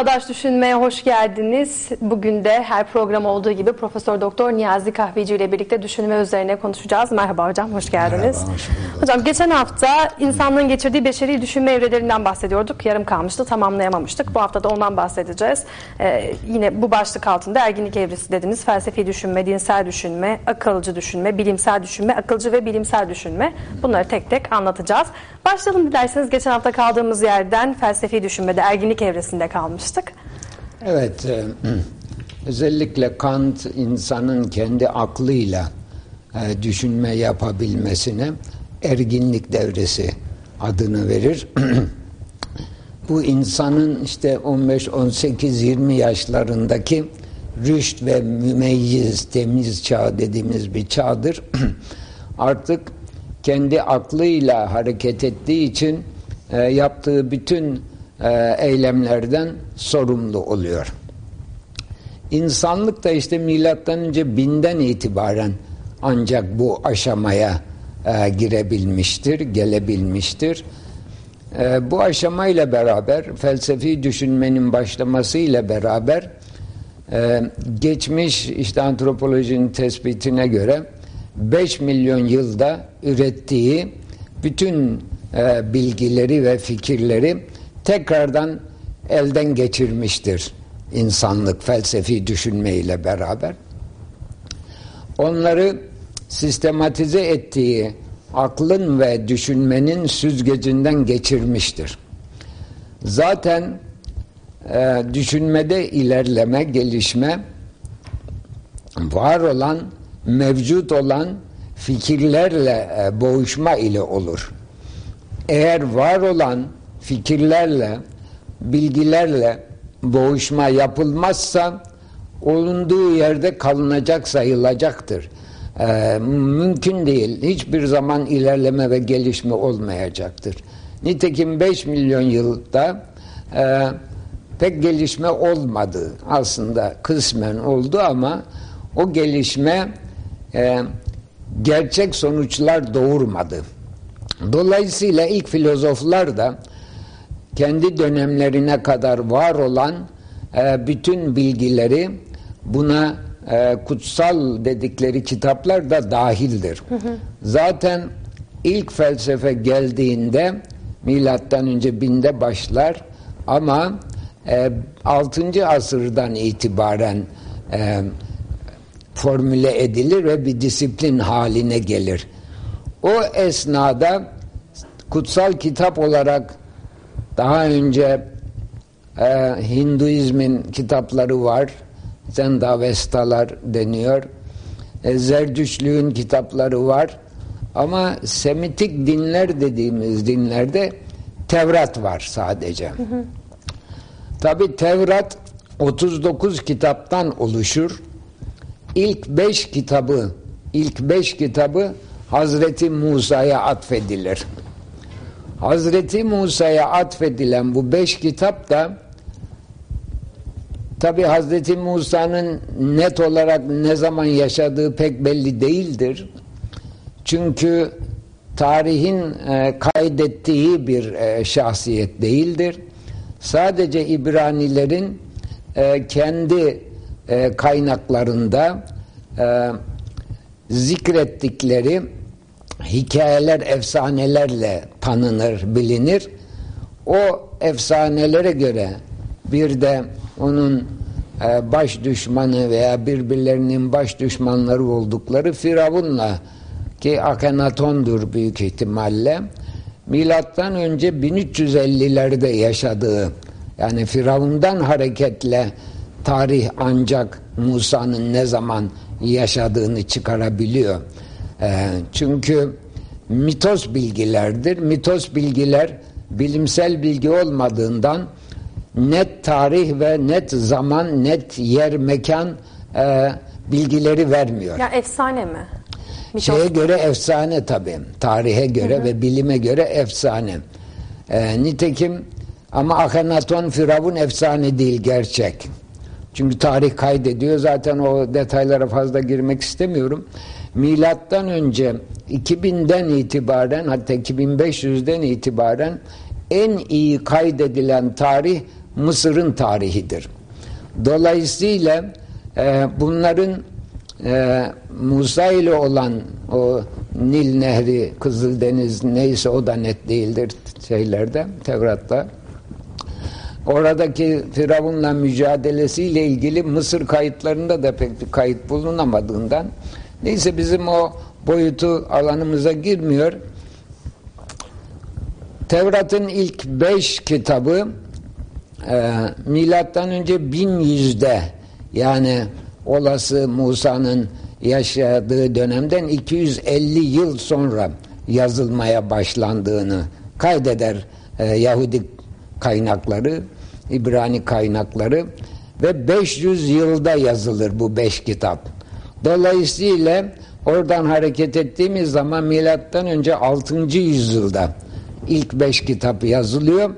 Çağdaş Düşünme'ye hoş geldiniz. Bugün de her program olduğu gibi Profesör Doktor Niyazi Kahveci ile birlikte düşünme üzerine konuşacağız. Merhaba hocam, hoş geldiniz. Merhaba, hoş. Hocam geçen hafta insanlığın geçirdiği beşeri düşünme evrelerinden bahsediyorduk. Yarım kalmıştı, tamamlayamamıştık. Bu hafta da ondan bahsedeceğiz. Ee, yine bu başlık altında erginlik evresi dediniz. Felsefi düşünme, dinsel düşünme, akılcı düşünme, bilimsel düşünme, akılcı ve bilimsel düşünme. Bunları tek tek anlatacağız. Başlayalım dilerseniz geçen hafta kaldığımız yerden felsefi düşünmede erginlik evresinde kalmıştık. Evet, e, özellikle Kant insanın kendi aklıyla e, düşünme yapabilmesine erginlik devresi adını verir. Bu insanın işte 15, 18, 20 yaşlarındaki rüşt ve mümeyyiz, temiz çağ dediğimiz bir çağdır. Artık kendi aklıyla hareket ettiği için e, yaptığı bütün e, eylemlerden sorumlu oluyor. İnsanlık da işte milattan önce binden itibaren ancak bu aşamaya e, girebilmiştir, gelebilmiştir. E, bu aşamayla beraber felsefi düşünmenin başlamasıyla beraber e, geçmiş işte antropolojinin tespitine göre 5 milyon yılda ürettiği bütün bilgileri ve fikirleri tekrardan elden geçirmiştir insanlık felsefi düşünme ile beraber. Onları sistematize ettiği aklın ve düşünmenin süzgecinden geçirmiştir. Zaten e, düşünmede ilerleme, gelişme var olan, mevcut olan fikirlerle e, boğuşma ile olur. Eğer var olan fikirlerle, bilgilerle boğuşma yapılmazsa olunduğu yerde kalınacak sayılacaktır. Ee, mümkün değil. Hiçbir zaman ilerleme ve gelişme olmayacaktır. Nitekim 5 milyon yılda e, pek gelişme olmadı. Aslında kısmen oldu ama o gelişme e, gerçek sonuçlar doğurmadı. Dolayısıyla ilk filozoflar da kendi dönemlerine kadar var olan e, bütün bilgileri buna e, kutsal dedikleri kitaplar da dahildir. Hı hı. Zaten ilk felsefe geldiğinde milattan önce binde başlar ama e, 6. asırdan itibaren e, formüle edilir ve bir disiplin haline gelir. O esnada kutsal kitap olarak daha önce e, Hinduizmin kitapları var. Zendavestalar deniyor. E, Zerdüşlüğün kitapları var. Ama Semitik dinler dediğimiz dinlerde Tevrat var sadece. Hı hı. Tabi Tevrat 39 kitaptan oluşur. İlk 5 kitabı ilk 5 kitabı Hazreti Musa'ya atfedilir. Hazreti Musa'ya atfedilen bu beş kitap da tabi Hazreti Musa'nın net olarak ne zaman yaşadığı pek belli değildir. Çünkü tarihin e, kaydettiği bir e, şahsiyet değildir. Sadece İbranilerin e, kendi kaynaklarında zikrettikleri hikayeler, efsanelerle tanınır, bilinir. O efsanelere göre bir de onun e, baş düşmanı veya birbirlerinin baş düşmanları oldukları Firavun'la ki Akhenaton'dur büyük ihtimalle milattan önce 1350'lerde yaşadığı yani Firavun'dan hareketle tarih ancak Musa'nın ne zaman yaşadığını çıkarabiliyor. E, çünkü mitos bilgilerdir. Mitos bilgiler bilimsel bilgi olmadığından net tarih ve net zaman, net yer, mekan e, bilgileri vermiyor. Ya efsane mi? Mitos. Şeye göre efsane tabii. Tarihe göre hı hı. ve bilime göre efsane. E, nitekim ama Akhenaton Firavun efsane değil gerçek. Çünkü tarih kaydediyor. Zaten o detaylara fazla girmek istemiyorum. Milattan önce 2000'den itibaren hatta 2500'den itibaren en iyi kaydedilen tarih Mısır'ın tarihidir. Dolayısıyla e, bunların e, Musa ile olan o Nil Nehri, Kızıldeniz neyse o da net değildir şeylerde, Tevrat'ta. Oradaki Firavun'la mücadelesiyle ilgili Mısır kayıtlarında da pek bir kayıt bulunamadığından neyse bizim o boyutu alanımıza girmiyor. Tevrat'ın ilk beş kitabı e, milattan önce 1100'de yani olası Musa'nın yaşadığı dönemden 250 yıl sonra yazılmaya başlandığını kaydeder e, Yahudi kaynakları, İbrani kaynakları ve 500 yılda yazılır bu beş kitap. Dolayısıyla oradan hareket ettiğimiz zaman milattan önce 6. yüzyılda ilk beş kitap yazılıyor.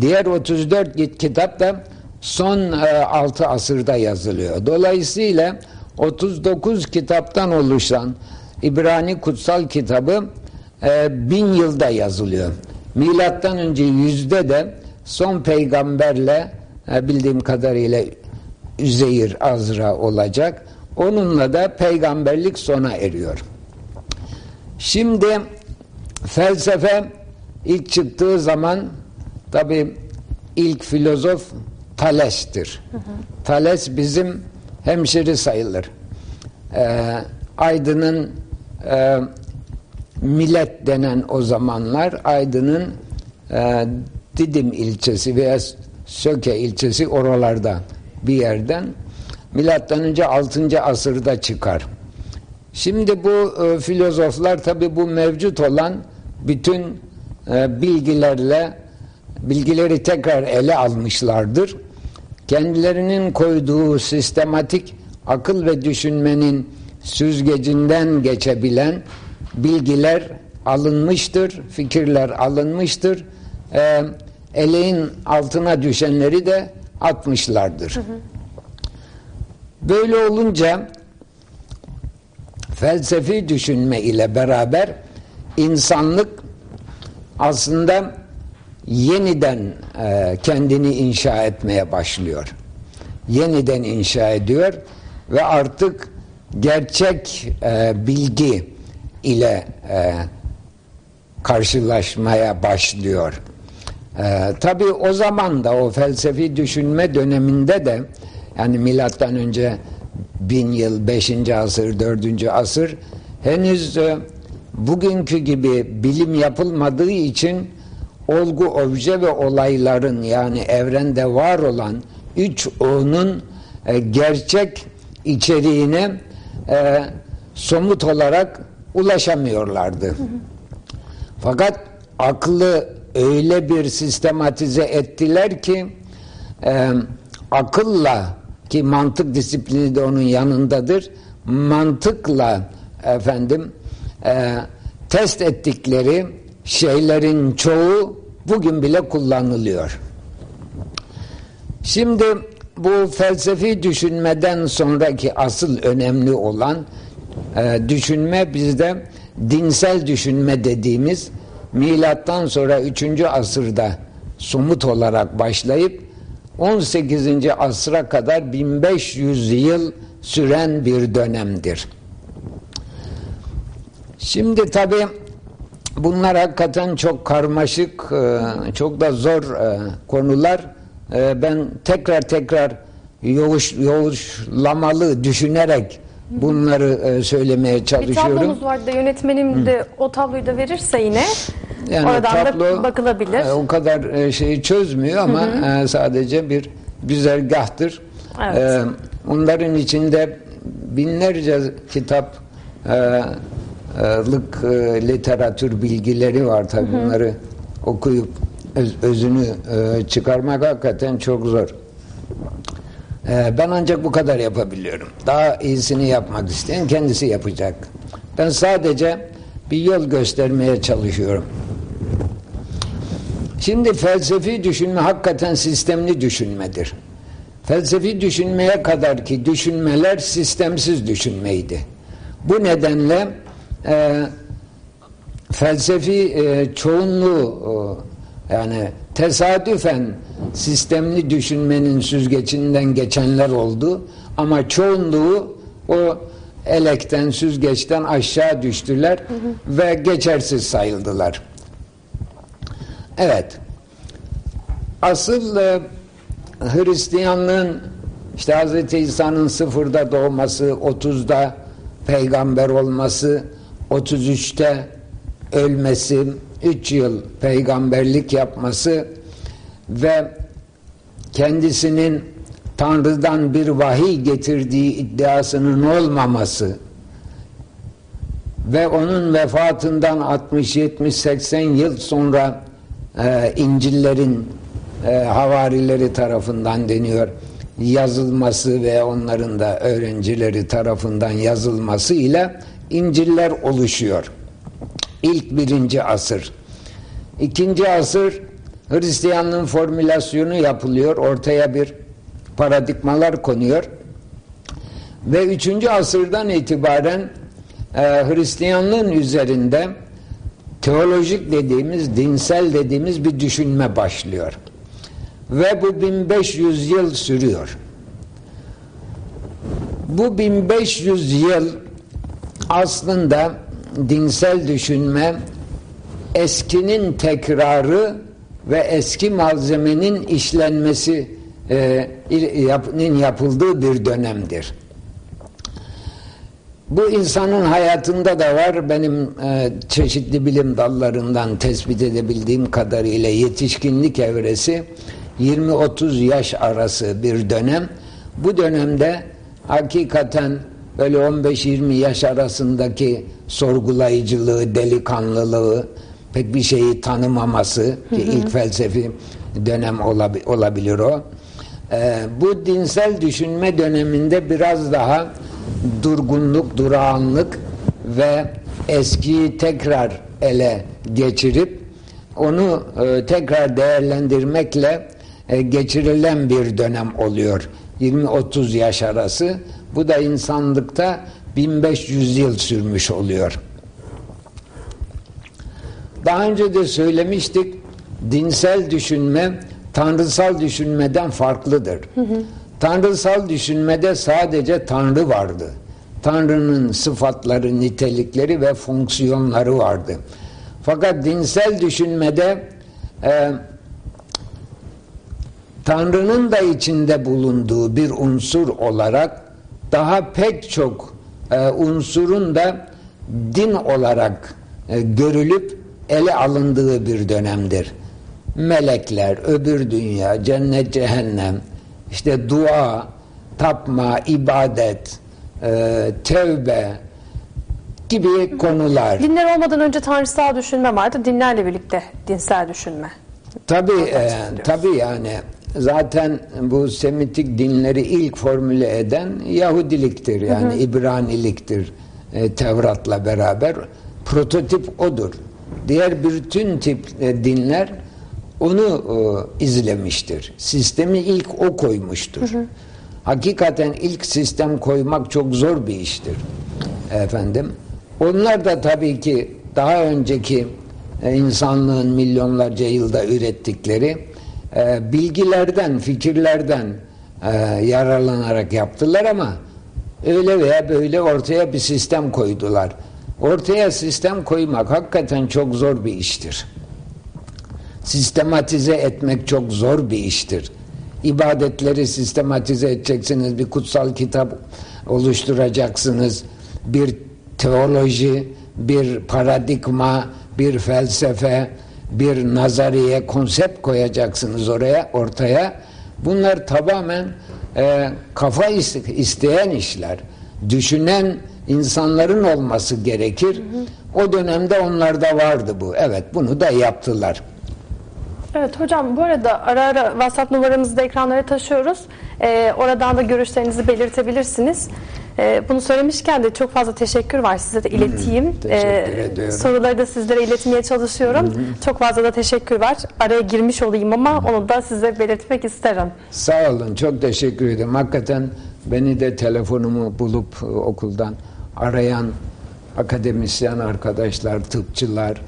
Diğer 34 kitap da son 6 e, asırda yazılıyor. Dolayısıyla 39 kitaptan oluşan İbrani kutsal kitabı e, bin yılda yazılıyor. Milattan önce yüzde de son peygamberle e, bildiğim kadarıyla Üzeyir Azra olacak. Onunla da peygamberlik sona eriyor. Şimdi felsefe ilk çıktığı zaman tabi ilk filozof Thales'tir. Hı hı. Thales bizim hemşeri sayılır. Ee, Aydın'ın e, Millet denen o zamanlar Aydın'ın e, Didim ilçesi veya Söke ilçesi oralarda bir yerden milattan önce 6. asırda çıkar. Şimdi bu e, filozoflar tabi bu mevcut olan bütün e, bilgilerle bilgileri tekrar ele almışlardır. Kendilerinin koyduğu sistematik akıl ve düşünmenin süzgecinden geçebilen bilgiler alınmıştır, fikirler alınmıştır. E, eleğin altına düşenleri de atmışlardır. Hı hı. Böyle olunca felsefi düşünme ile beraber insanlık aslında yeniden e, kendini inşa etmeye başlıyor. Yeniden inşa ediyor ve artık gerçek e, bilgi ile e, karşılaşmaya başlıyor. E, Tabi o zaman da o felsefi düşünme döneminde de yani milattan önce bin yıl, beşinci asır, dördüncü asır henüz e, bugünkü gibi bilim yapılmadığı için olgu, obje ve olayların yani evrende var olan üç onun e, gerçek içeriğine e, somut olarak ulaşamıyorlardı. Fakat aklı öyle bir sistematize ettiler ki e, akılla ki mantık disiplini de onun yanındadır. Mantıkla efendim e, test ettikleri şeylerin çoğu bugün bile kullanılıyor. Şimdi bu felsefi düşünmeden sonraki asıl önemli olan e, düşünme bizde dinsel düşünme dediğimiz milattan sonra 3. asırda somut olarak başlayıp 18. asra kadar 1500 yıl süren bir dönemdir. Şimdi tabi bunlar hakikaten çok karmaşık, e, çok da zor e, konular. E, ben tekrar tekrar yoğuş, yoğuşlamalı düşünerek bunları söylemeye çalışıyorum. Bir tablomuz vardı yönetmenim de o tabloyu da verirse yine yani oradan tablo, da bakılabilir. O kadar şeyi çözmüyor ama hı hı. sadece bir güzergahtır. Evet. Onların içinde binlerce kitap lık e, literatür bilgileri var tabi bunları okuyup öz, özünü e, çıkarmak hakikaten çok zor. E, ben ancak bu kadar yapabiliyorum. Daha iyisini yapmak isteyen kendisi yapacak. Ben sadece bir yol göstermeye çalışıyorum. Şimdi felsefi düşünme hakikaten sistemli düşünmedir. Felsefi düşünmeye kadar ki düşünmeler sistemsiz düşünmeydi. Bu nedenle e, felsefi e, çoğunluğu Yani tesadüfen sistemli düşünmenin süzgecinden geçenler oldu ama çoğunluğu o elekten, süzgeçten aşağı düştüler hı hı. ve geçersiz sayıldılar. Evet. Asıl e, Hristiyanlığın işte Hz. İsa'nın sıfırda doğması, 30'da peygamber olması, 33'te ölmesi, 3 yıl peygamberlik yapması ve kendisinin Tanrı'dan bir vahiy getirdiği iddiasının olmaması ve onun vefatından 60 70 80 yıl sonra e, İncil'lerin e, havarileri tarafından deniyor yazılması ve onların da öğrencileri tarafından yazılması ile İncil'ler oluşuyor. İlk birinci asır. İkinci asır Hristiyanlığın formülasyonu yapılıyor. Ortaya bir paradigmalar konuyor. Ve üçüncü asırdan itibaren e, Hristiyanlığın üzerinde teolojik dediğimiz, dinsel dediğimiz bir düşünme başlıyor. Ve bu 1500 yıl sürüyor. Bu 1500 yıl aslında dinsel düşünme eskinin tekrarı ve eski malzemenin işlenmesi e, yapıldığı bir dönemdir. Bu insanın hayatında da var. Benim e, çeşitli bilim dallarından tespit edebildiğim kadarıyla yetişkinlik evresi 20-30 yaş arası bir dönem. Bu dönemde hakikaten böyle 15-20 yaş arasındaki sorgulayıcılığı, delikanlılığı, pek bir şeyi tanımaması ki hı hı. ilk felsefi dönem olabi, olabilir o. Ee, bu dinsel düşünme döneminde biraz daha durgunluk, durağanlık ve eskiyi tekrar ele geçirip onu e, tekrar değerlendirmekle e, geçirilen bir dönem oluyor. 20-30 yaş arası. Bu da insanlıkta 1500 yıl sürmüş oluyor. Daha önce de söylemiştik dinsel düşünme tanrısal düşünmeden farklıdır. Hı hı. Tanrısal düşünmede sadece Tanrı vardı. Tanrı'nın sıfatları, nitelikleri ve fonksiyonları vardı. Fakat dinsel düşünmede e, Tanrı'nın da içinde bulunduğu bir unsur olarak daha pek çok e, unsurun da din olarak e, görülüp ele alındığı bir dönemdir. Melekler, öbür dünya, cennet, cehennem, işte dua, tapma, ibadet, e, tevbe gibi konular. Dinler olmadan önce tanrısal düşünme vardı. Dinlerle birlikte dinsel düşünme. Tabi e, tabi yani zaten bu Semitik dinleri ilk formüle eden Yahudiliktir yani hı hı. İbraniliktir e, Tevrat'la beraber prototip odur. Diğer bütün tip e, dinler onu e, izlemiştir. Sistemi ilk o koymuştur. Hı hı. Hakikaten ilk sistem koymak çok zor bir iştir. Efendim. Onlar da tabii ki daha önceki e, insanlığın milyonlarca yılda ürettikleri e, bilgilerden, fikirlerden e, yararlanarak yaptılar ama öyle veya böyle ortaya bir sistem koydular. Ortaya sistem koymak hakikaten çok zor bir iştir. Sistematize etmek çok zor bir iştir. İbadetleri sistematize edeceksiniz, bir kutsal kitap oluşturacaksınız, bir teoloji, bir paradigma, bir felsefe, bir nazariye, konsept koyacaksınız oraya, ortaya. Bunlar tamamen e, kafa isteyen işler. Düşünen insanların olması gerekir. O dönemde onlarda vardı bu. Evet, bunu da yaptılar. Evet hocam bu arada ara ara WhatsApp numaramızı da ekranlara taşıyoruz. Ee, oradan da görüşlerinizi belirtebilirsiniz. Ee, bunu söylemişken de çok fazla teşekkür var size de ileteyim. Hı, ee. Soruları da sizlere iletmeye çalışıyorum. Hı hı. Çok fazla da teşekkür var. Araya girmiş olayım ama hı. onu da size belirtmek isterim. Sağ olun çok teşekkür ederim. Hakikaten beni de telefonumu bulup e, okuldan arayan akademisyen arkadaşlar, tıpçılar,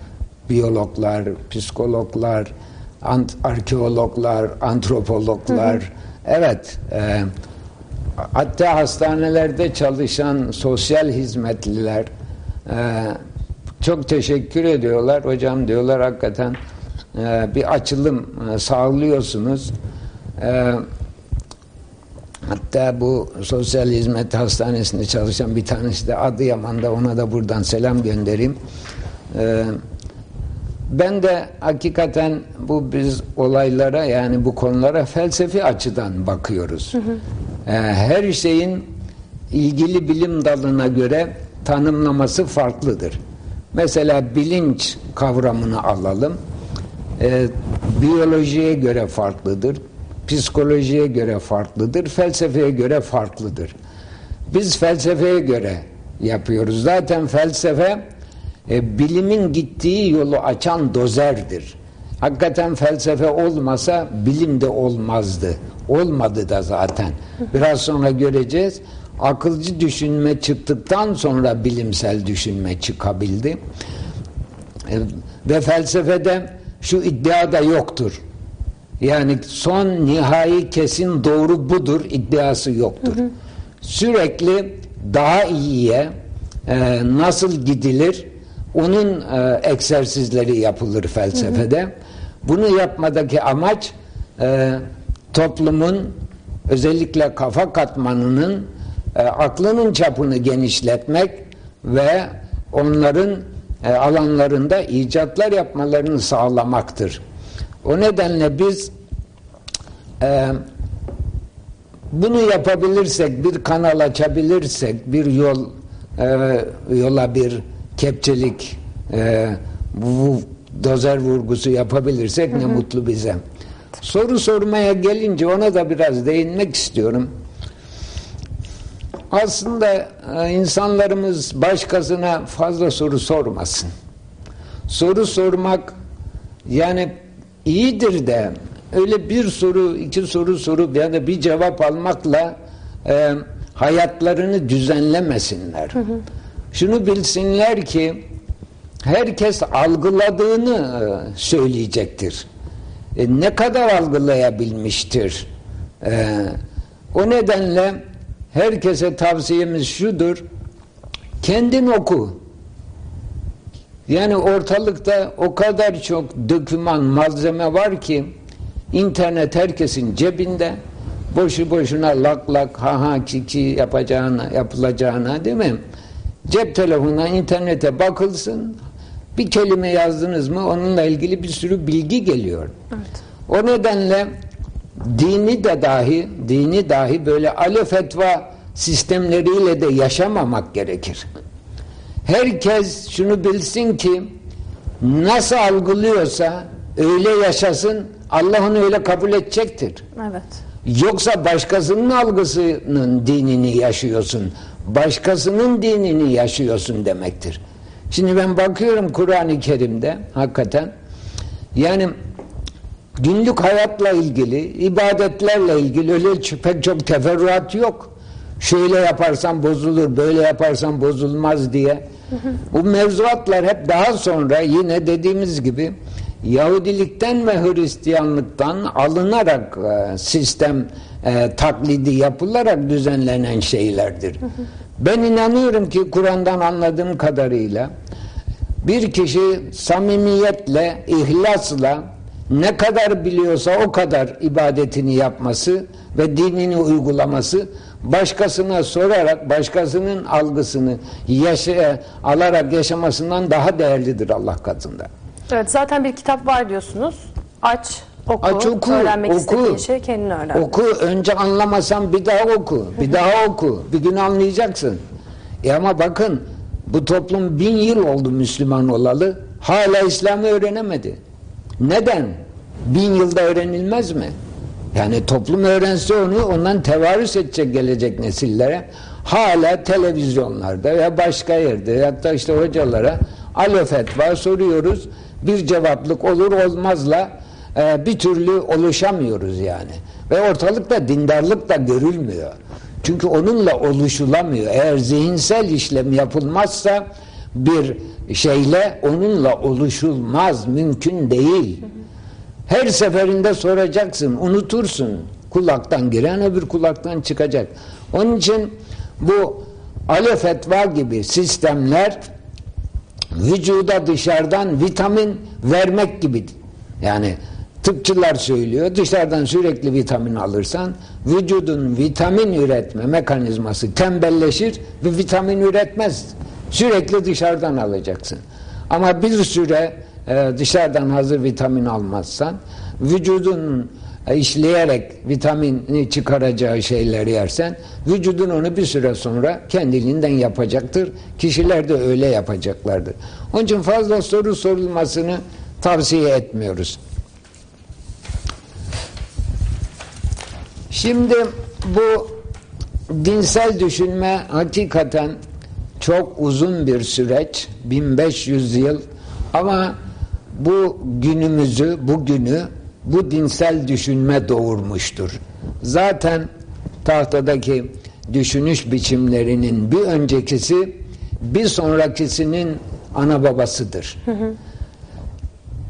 biyologlar, psikologlar, ant arkeologlar, antropologlar, hı hı. evet, e, hatta hastanelerde çalışan sosyal hizmetliler e, çok teşekkür ediyorlar. Hocam diyorlar hakikaten e, bir açılım e, sağlıyorsunuz. E, hatta bu sosyal hizmet hastanesinde çalışan bir tanesi de Adıyaman'da ona da buradan selam göndereyim. E, ben de hakikaten bu biz olaylara yani bu konulara felsefi açıdan bakıyoruz. Hı hı. Ee, her şeyin ilgili bilim dalına göre tanımlaması farklıdır. Mesela bilinç kavramını alalım. Ee, biyolojiye göre farklıdır. Psikolojiye göre farklıdır. Felsefeye göre farklıdır. Biz felsefeye göre yapıyoruz. Zaten felsefe e, bilimin gittiği yolu açan dozerdir. Hakikaten felsefe olmasa bilim de olmazdı. Olmadı da zaten. Biraz sonra göreceğiz. Akılcı düşünme çıktıktan sonra bilimsel düşünme çıkabildi. E, ve felsefede şu iddia da yoktur. Yani son nihai kesin doğru budur iddiası yoktur. Hı hı. Sürekli daha iyiye e, nasıl gidilir onun e, egzersizleri yapılır felsefede. Hı hı. Bunu yapmadaki amaç e, toplumun özellikle kafa katmanının e, aklının çapını genişletmek ve onların e, alanlarında icatlar yapmalarını sağlamaktır. O nedenle biz e, bunu yapabilirsek, bir kanal açabilirsek, bir yol e, yola bir kepçelik e, bu dozer vurgusu yapabilirsek ne mutlu bize. Soru sormaya gelince ona da biraz değinmek istiyorum. Aslında e, insanlarımız başkasına fazla soru sormasın. Soru sormak yani iyidir de öyle bir soru, iki soru sorup ya da bir cevap almakla e, hayatlarını düzenlemesinler. Hı hı. Şunu bilsinler ki herkes algıladığını e, söyleyecektir. E, ne kadar algılayabilmiştir? E, o nedenle herkese tavsiyemiz şudur. Kendin oku. Yani ortalıkta o kadar çok döküman, malzeme var ki internet herkesin cebinde boşu boşuna lak lak ha ha ki ki yapacağına, yapılacağına değil mi? Cep telefonuna, internete bakılsın. Bir kelime yazdınız mı onunla ilgili bir sürü bilgi geliyor. Evet. O nedenle dini de dahi, dini dahi böyle alo fetva sistemleriyle de yaşamamak gerekir. Herkes şunu bilsin ki nasıl algılıyorsa öyle yaşasın Allah onu öyle kabul edecektir. Evet. Yoksa başkasının algısının dinini yaşıyorsun başkasının dinini yaşıyorsun demektir. Şimdi ben bakıyorum Kur'an-ı Kerim'de hakikaten yani günlük hayatla ilgili, ibadetlerle ilgili öyle pek çok teferruat yok. Şöyle yaparsan bozulur, böyle yaparsan bozulmaz diye. Bu mevzuatlar hep daha sonra yine dediğimiz gibi Yahudilikten ve Hristiyanlıktan alınarak e, sistem e, taklidi yapılarak düzenlenen şeylerdir. Ben inanıyorum ki Kur'an'dan anladığım kadarıyla bir kişi samimiyetle, ihlasla ne kadar biliyorsa o kadar ibadetini yapması ve dinini uygulaması başkasına sorarak başkasının algısını yaşa, alarak yaşamasından daha değerlidir Allah katında. Evet zaten bir kitap var diyorsunuz. Aç, oku, Aç oku, öğrenmek oku, şey kendin öğren. Oku, önce anlamasan bir daha oku, bir daha oku, bir gün anlayacaksın. E ama bakın bu toplum bin yıl oldu Müslüman olalı, hala İslam'ı öğrenemedi. Neden? Bin yılda öğrenilmez mi? Yani toplum öğrense onu ondan tevarüs edecek gelecek nesillere hala televizyonlarda veya başka yerde hatta işte hocalara alo fetva soruyoruz bir cevaplık olur olmazla e, bir türlü oluşamıyoruz yani. Ve ortalıkta dindarlık da görülmüyor. Çünkü onunla oluşulamıyor. Eğer zihinsel işlem yapılmazsa bir şeyle onunla oluşulmaz, mümkün değil. Her seferinde soracaksın, unutursun. Kulaktan giren öbür kulaktan çıkacak. Onun için bu ale fetva gibi sistemler vücuda dışarıdan vitamin vermek gibi. Yani tıpçılar söylüyor dışarıdan sürekli vitamin alırsan vücudun vitamin üretme mekanizması tembelleşir ve vitamin üretmez. Sürekli dışarıdan alacaksın. Ama bir süre e, dışarıdan hazır vitamin almazsan vücudun e, işleyerek vitamini çıkaracağı şeyleri yersen vücudun onu bir süre sonra kendiliğinden yapacaktır. Kişiler de öyle yapacaklardır. Onun için fazla soru sorulmasını tavsiye etmiyoruz. Şimdi bu dinsel düşünme hakikaten çok uzun bir süreç 1500 yıl ama bu günümüzü bugünü bu dinsel düşünme doğurmuştur. Zaten tahtadaki düşünüş biçimlerinin bir öncekisi bir sonrakisinin ana babasıdır. Hı hı.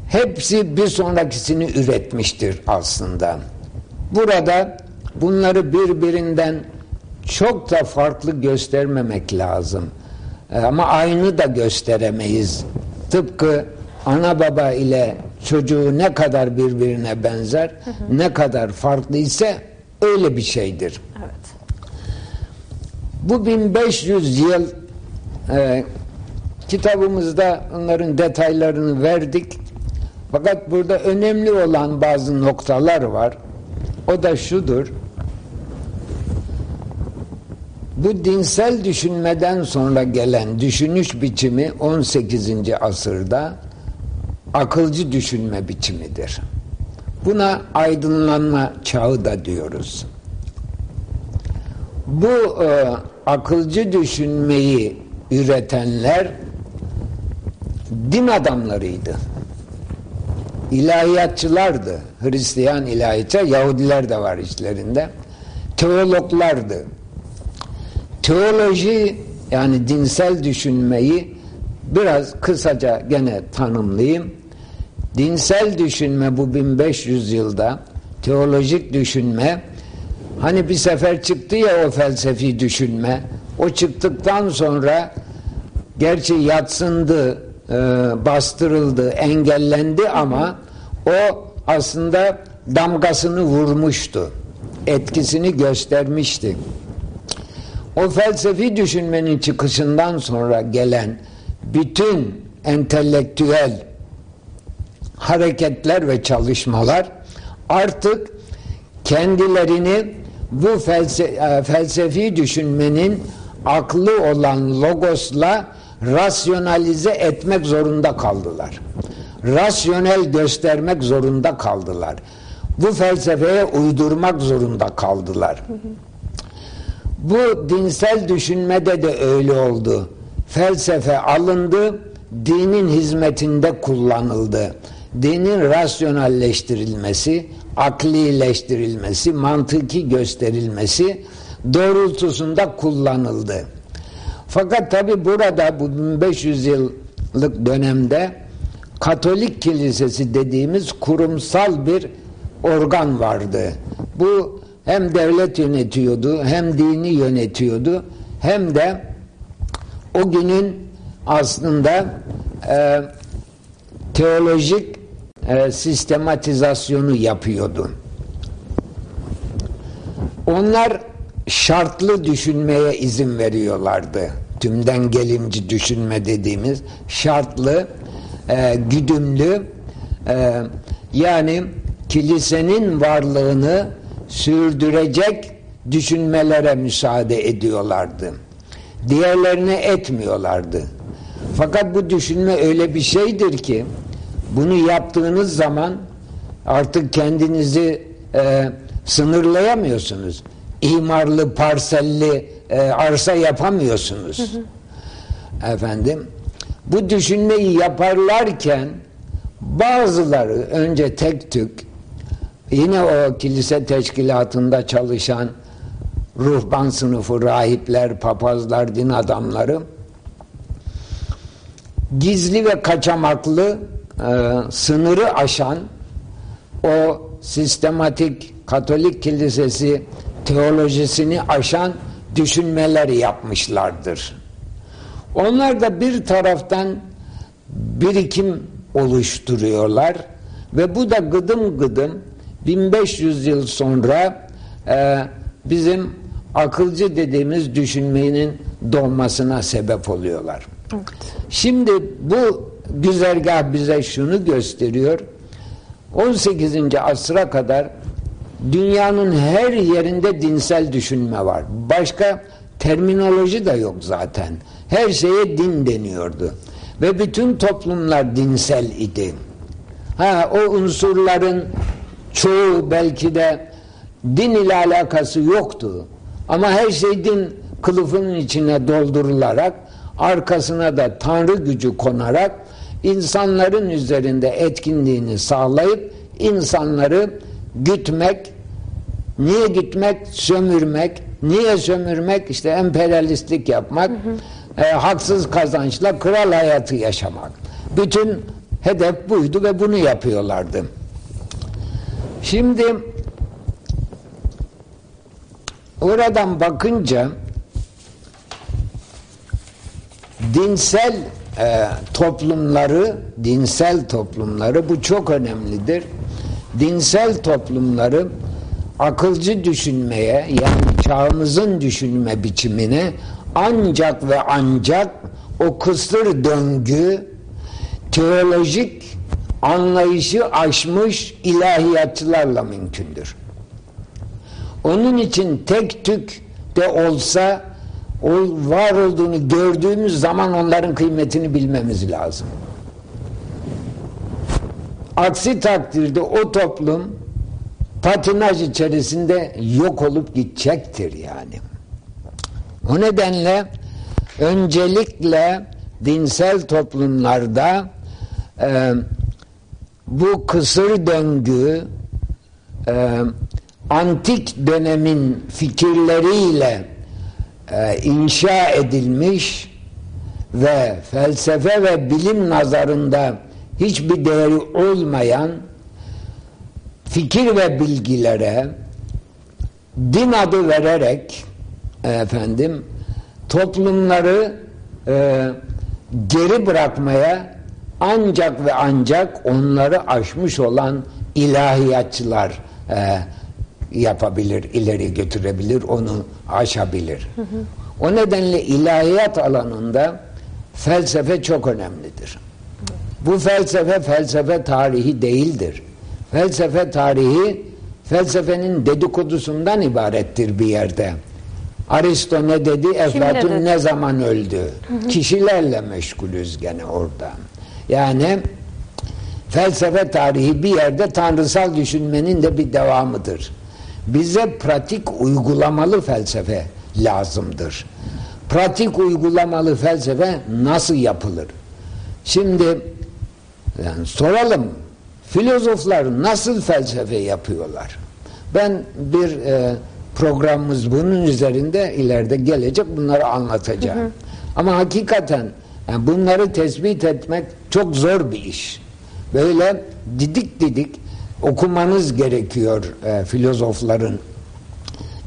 Hepsi bir sonrakisini üretmiştir aslında. Burada bunları birbirinden çok da farklı göstermemek lazım. E, ama aynı da gösteremeyiz. Tıpkı ana baba ile çocuğu ne kadar birbirine benzer, hı hı. ne kadar farklı ise öyle bir şeydir. Evet. Bu 1500 yıl e, kitabımızda onların detaylarını verdik. Fakat burada önemli olan bazı noktalar var. O da şudur. Bu dinsel düşünmeden sonra gelen düşünüş biçimi 18. asırda akılcı düşünme biçimidir. Buna aydınlanma çağı da diyoruz. Bu e, akılcı düşünmeyi üretenler din adamlarıydı. İlahiyatçılardı. Hristiyan ilahiyatçı, Yahudiler de var içlerinde. Teologlardı. Teoloji yani dinsel düşünmeyi biraz kısaca gene tanımlayayım. Dinsel düşünme bu 1500 yılda teolojik düşünme hani bir sefer çıktı ya o felsefi düşünme o çıktıktan sonra gerçi yatsındı e, bastırıldı engellendi ama o aslında damgasını vurmuştu etkisini göstermişti o felsefi düşünmenin çıkışından sonra gelen bütün entelektüel hareketler ve çalışmalar artık kendilerini bu felse e, felsefi düşünmenin aklı olan logosla rasyonalize etmek zorunda kaldılar. Rasyonel göstermek zorunda kaldılar. Bu felsefeye uydurmak zorunda kaldılar. Bu dinsel düşünmede de öyle oldu. Felsefe alındı, dinin hizmetinde kullanıldı dinin rasyonalleştirilmesi, aklileştirilmesi, mantıki gösterilmesi doğrultusunda kullanıldı. Fakat tabi burada bu 1500 yıllık dönemde Katolik Kilisesi dediğimiz kurumsal bir organ vardı. Bu hem devlet yönetiyordu, hem dini yönetiyordu, hem de o günün aslında e, teolojik e, sistematizasyonu yapıyordu. Onlar şartlı düşünmeye izin veriyorlardı. Tümden gelimci düşünme dediğimiz şartlı, e, güdümlü e, yani kilisenin varlığını sürdürecek düşünmelere müsaade ediyorlardı. Diğerlerine etmiyorlardı. Fakat bu düşünme öyle bir şeydir ki bunu yaptığınız zaman artık kendinizi e, sınırlayamıyorsunuz. İmarlı, parselli e, arsa yapamıyorsunuz. Hı hı. Efendim, bu düşünmeyi yaparlarken bazıları önce tek tük yine o kilise teşkilatında çalışan ruhban sınıfı, rahipler, papazlar, din adamları gizli ve kaçamaklı e, sınırı aşan o sistematik Katolik kilisesi teolojisini aşan düşünmeleri yapmışlardır. Onlar da bir taraftan birikim oluşturuyorlar ve bu da gıdım gıdım 1500 yıl sonra e, bizim akılcı dediğimiz düşünmenin doğmasına sebep oluyorlar. Evet. Şimdi bu güzergah bize şunu gösteriyor. 18. asra kadar dünyanın her yerinde dinsel düşünme var. Başka terminoloji de yok zaten. Her şeye din deniyordu. Ve bütün toplumlar dinsel idi. Ha o unsurların çoğu belki de din ile alakası yoktu. Ama her şey din kılıfının içine doldurularak arkasına da tanrı gücü konarak insanların üzerinde etkinliğini sağlayıp insanları gütmek, niye gitmek? Sömürmek. Niye sömürmek? İşte emperyalistlik yapmak, hı hı. E, haksız kazançla kral hayatı yaşamak. Bütün hedef buydu ve bunu yapıyorlardı. Şimdi oradan bakınca dinsel e, toplumları, dinsel toplumları bu çok önemlidir. Dinsel toplumları akılcı düşünmeye yani çağımızın düşünme biçimine ancak ve ancak o kısır döngü teolojik anlayışı aşmış ilahiyatçılarla mümkündür. Onun için tek tük de olsa o var olduğunu gördüğümüz zaman onların kıymetini bilmemiz lazım. Aksi takdirde o toplum patinaj içerisinde yok olup gidecektir yani. O nedenle öncelikle dinsel toplumlarda e, bu kısır döngü e, antik dönemin fikirleriyle e, inşa edilmiş ve felsefe ve bilim nazarında hiçbir değeri olmayan fikir ve bilgilere din adı vererek efendim toplumları e, geri bırakmaya ancak ve ancak onları aşmış olan ilahiyatçılar e, yapabilir, ileri götürebilir, onu aşabilir. Hı hı. O nedenle ilahiyat alanında felsefe çok önemlidir. Bu felsefe felsefe tarihi değildir. Felsefe tarihi felsefenin dedikodusundan ibarettir bir yerde. Aristo ne dedi? Eflatun ne zaman öldü? Hı hı. Kişilerle meşgulüz gene orada. Yani felsefe tarihi bir yerde tanrısal düşünmenin de bir devamıdır. Bize pratik uygulamalı felsefe lazımdır. Pratik uygulamalı felsefe nasıl yapılır? Şimdi yani soralım filozoflar nasıl felsefe yapıyorlar? Ben bir e, programımız bunun üzerinde ileride gelecek bunları anlatacağım. Hı hı. Ama hakikaten yani bunları tespit etmek çok zor bir iş. Böyle didik didik okumanız gerekiyor e, filozofların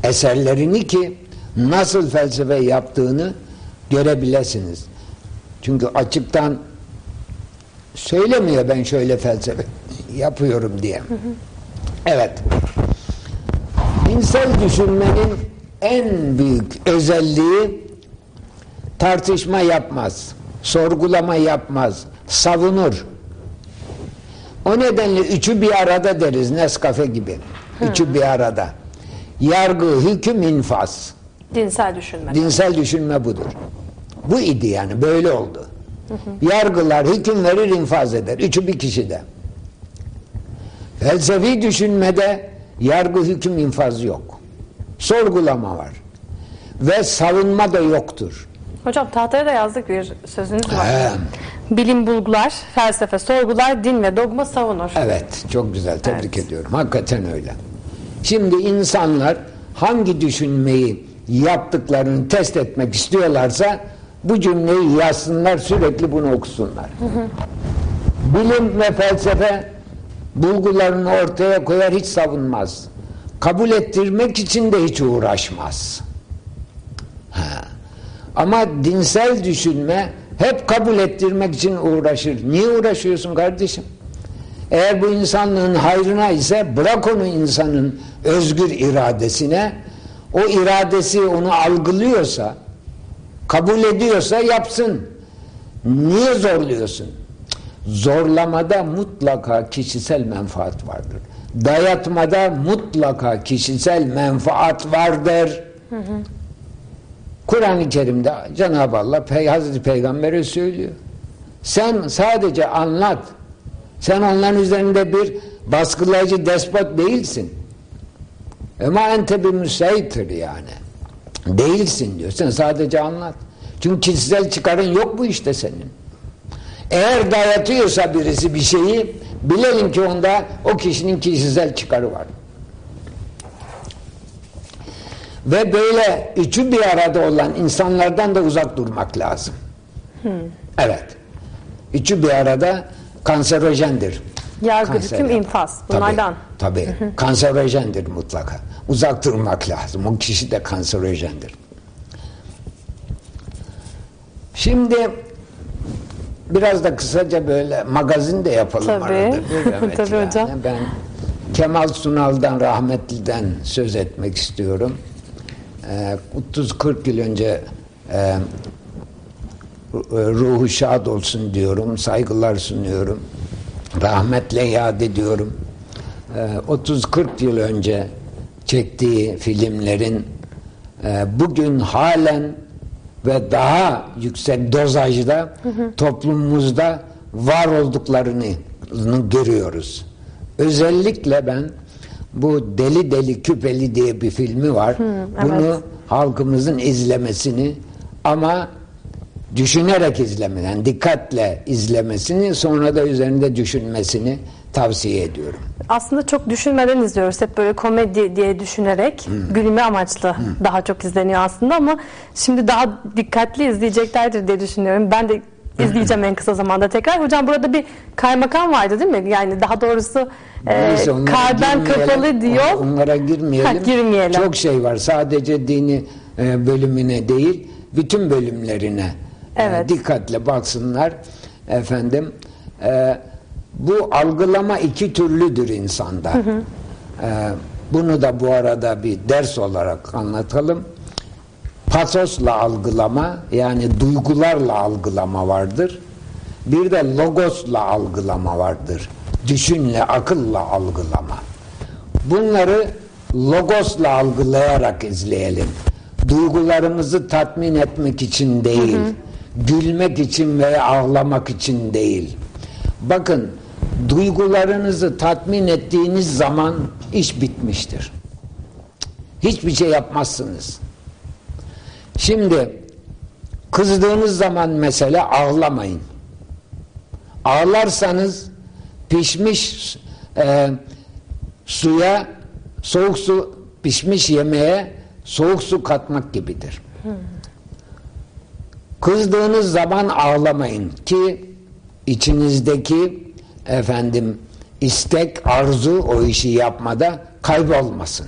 eserlerini ki nasıl felsefe yaptığını görebilesiniz. Çünkü açıktan söylemiyor ben şöyle felsefe yapıyorum diye. Evet. Dinsel düşünmenin en büyük özelliği tartışma yapmaz, sorgulama yapmaz, savunur. O nedenle üçü bir arada deriz Nescafe gibi. Hı. Üçü bir arada. Yargı, hüküm, infaz. Dinsel düşünme. Dinsel düşünme budur. Bu idi yani böyle oldu. Hı hı. Yargılar hüküm verir infaz eder. Üçü bir kişide. Felsefi düşünmede yargı hüküm infaz yok. Sorgulama var. Ve savunma da yoktur. Hocam tahtaya da yazdık bir sözünüz var. He. Bilim bulgular, felsefe sorgular, din ve dogma savunur. Evet, çok güzel. Tebrik evet. ediyorum. Hakikaten öyle. Şimdi insanlar hangi düşünmeyi yaptıklarını test etmek istiyorlarsa bu cümleyi yazsınlar, sürekli bunu okusunlar. Hı hı. Bilim ve felsefe Bulgularını ortaya koyar hiç savunmaz. Kabul ettirmek için de hiç uğraşmaz. Ha. Ama dinsel düşünme hep kabul ettirmek için uğraşır. Niye uğraşıyorsun kardeşim? Eğer bu insanlığın hayrına ise bırak onu insanın özgür iradesine. O iradesi onu algılıyorsa, kabul ediyorsa yapsın. Niye zorluyorsun? Zorlamada mutlaka kişisel menfaat vardır. Dayatmada mutlaka kişisel menfaat vardır. Kur'an-ı Kerim'de Cenab-ı Allah Hazreti Peygamber'e söylüyor. Sen sadece anlat. Sen onların üzerinde bir baskılayıcı despot değilsin. Ama ente bir müseytir yani. Değilsin diyor. Sen sadece anlat. Çünkü kişisel çıkarın yok bu işte senin. Eğer dayatıyorsa birisi bir şeyi bilelim ki onda o kişinin kişisel çıkarı var. Ve böyle üçü bir arada olan insanlardan da uzak durmak lazım. Hmm. Evet. Üçü bir arada kanserojendir. Yargı, Kanser. hüküm, infaz. Bunlardan. Tabii. tabii. kanserojendir mutlaka. Uzak durmak lazım. O kişi de kanserojendir. Şimdi biraz da kısaca böyle magazin de yapalım tabii. arada. Evet tabii yani. hocam. Ben Kemal Sunal'dan rahmetliden söz etmek istiyorum. Ee, 30-40 yıl önce e, ruhu şad olsun diyorum. Saygılar sunuyorum. Rahmetle yad ediyorum. Ee, 30-40 yıl önce çektiği filmlerin e, bugün halen ve daha yüksek dozajda hı hı. toplumumuzda var olduklarını görüyoruz. Özellikle ben bu Deli Deli Küpeli diye bir filmi var. Hı, evet. Bunu halkımızın izlemesini ama düşünerek izlemeden, yani dikkatle izlemesini sonra da üzerinde düşünmesini tavsiye ediyorum. Aslında çok düşünmeden izliyoruz. Hep böyle komedi diye düşünerek hmm. gülme amaçlı hmm. daha çok izleniyor aslında ama şimdi daha dikkatli izleyeceklerdir diye düşünüyorum. Ben de izleyeceğim en kısa zamanda tekrar. Hocam burada bir kaymakam vardı değil mi? Yani daha doğrusu e, Neyse, e, kalben kapalı diyor. Onlara girmeyelim. Ha, girmeyelim. Çok şey var. Sadece dini e, bölümüne değil, bütün bölümlerine e, evet. e, dikkatle baksınlar. Efendim, e, bu algılama iki türlüdür insanda. Hı hı. Ee, bunu da bu arada bir ders olarak anlatalım. Pasosla algılama yani duygularla algılama vardır. Bir de logosla algılama vardır. Düşünle, akılla algılama. Bunları logosla algılayarak izleyelim. Duygularımızı tatmin etmek için değil, hı hı. gülmek için veya ağlamak için değil. Bakın duygularınızı tatmin ettiğiniz zaman iş bitmiştir. Hiçbir şey yapmazsınız. Şimdi kızdığınız zaman mesela ağlamayın. Ağlarsanız pişmiş e, suya soğuk su pişmiş yemeğe soğuk su katmak gibidir. Kızdığınız zaman ağlamayın ki içinizdeki efendim istek, arzu o işi yapmada kaybolmasın.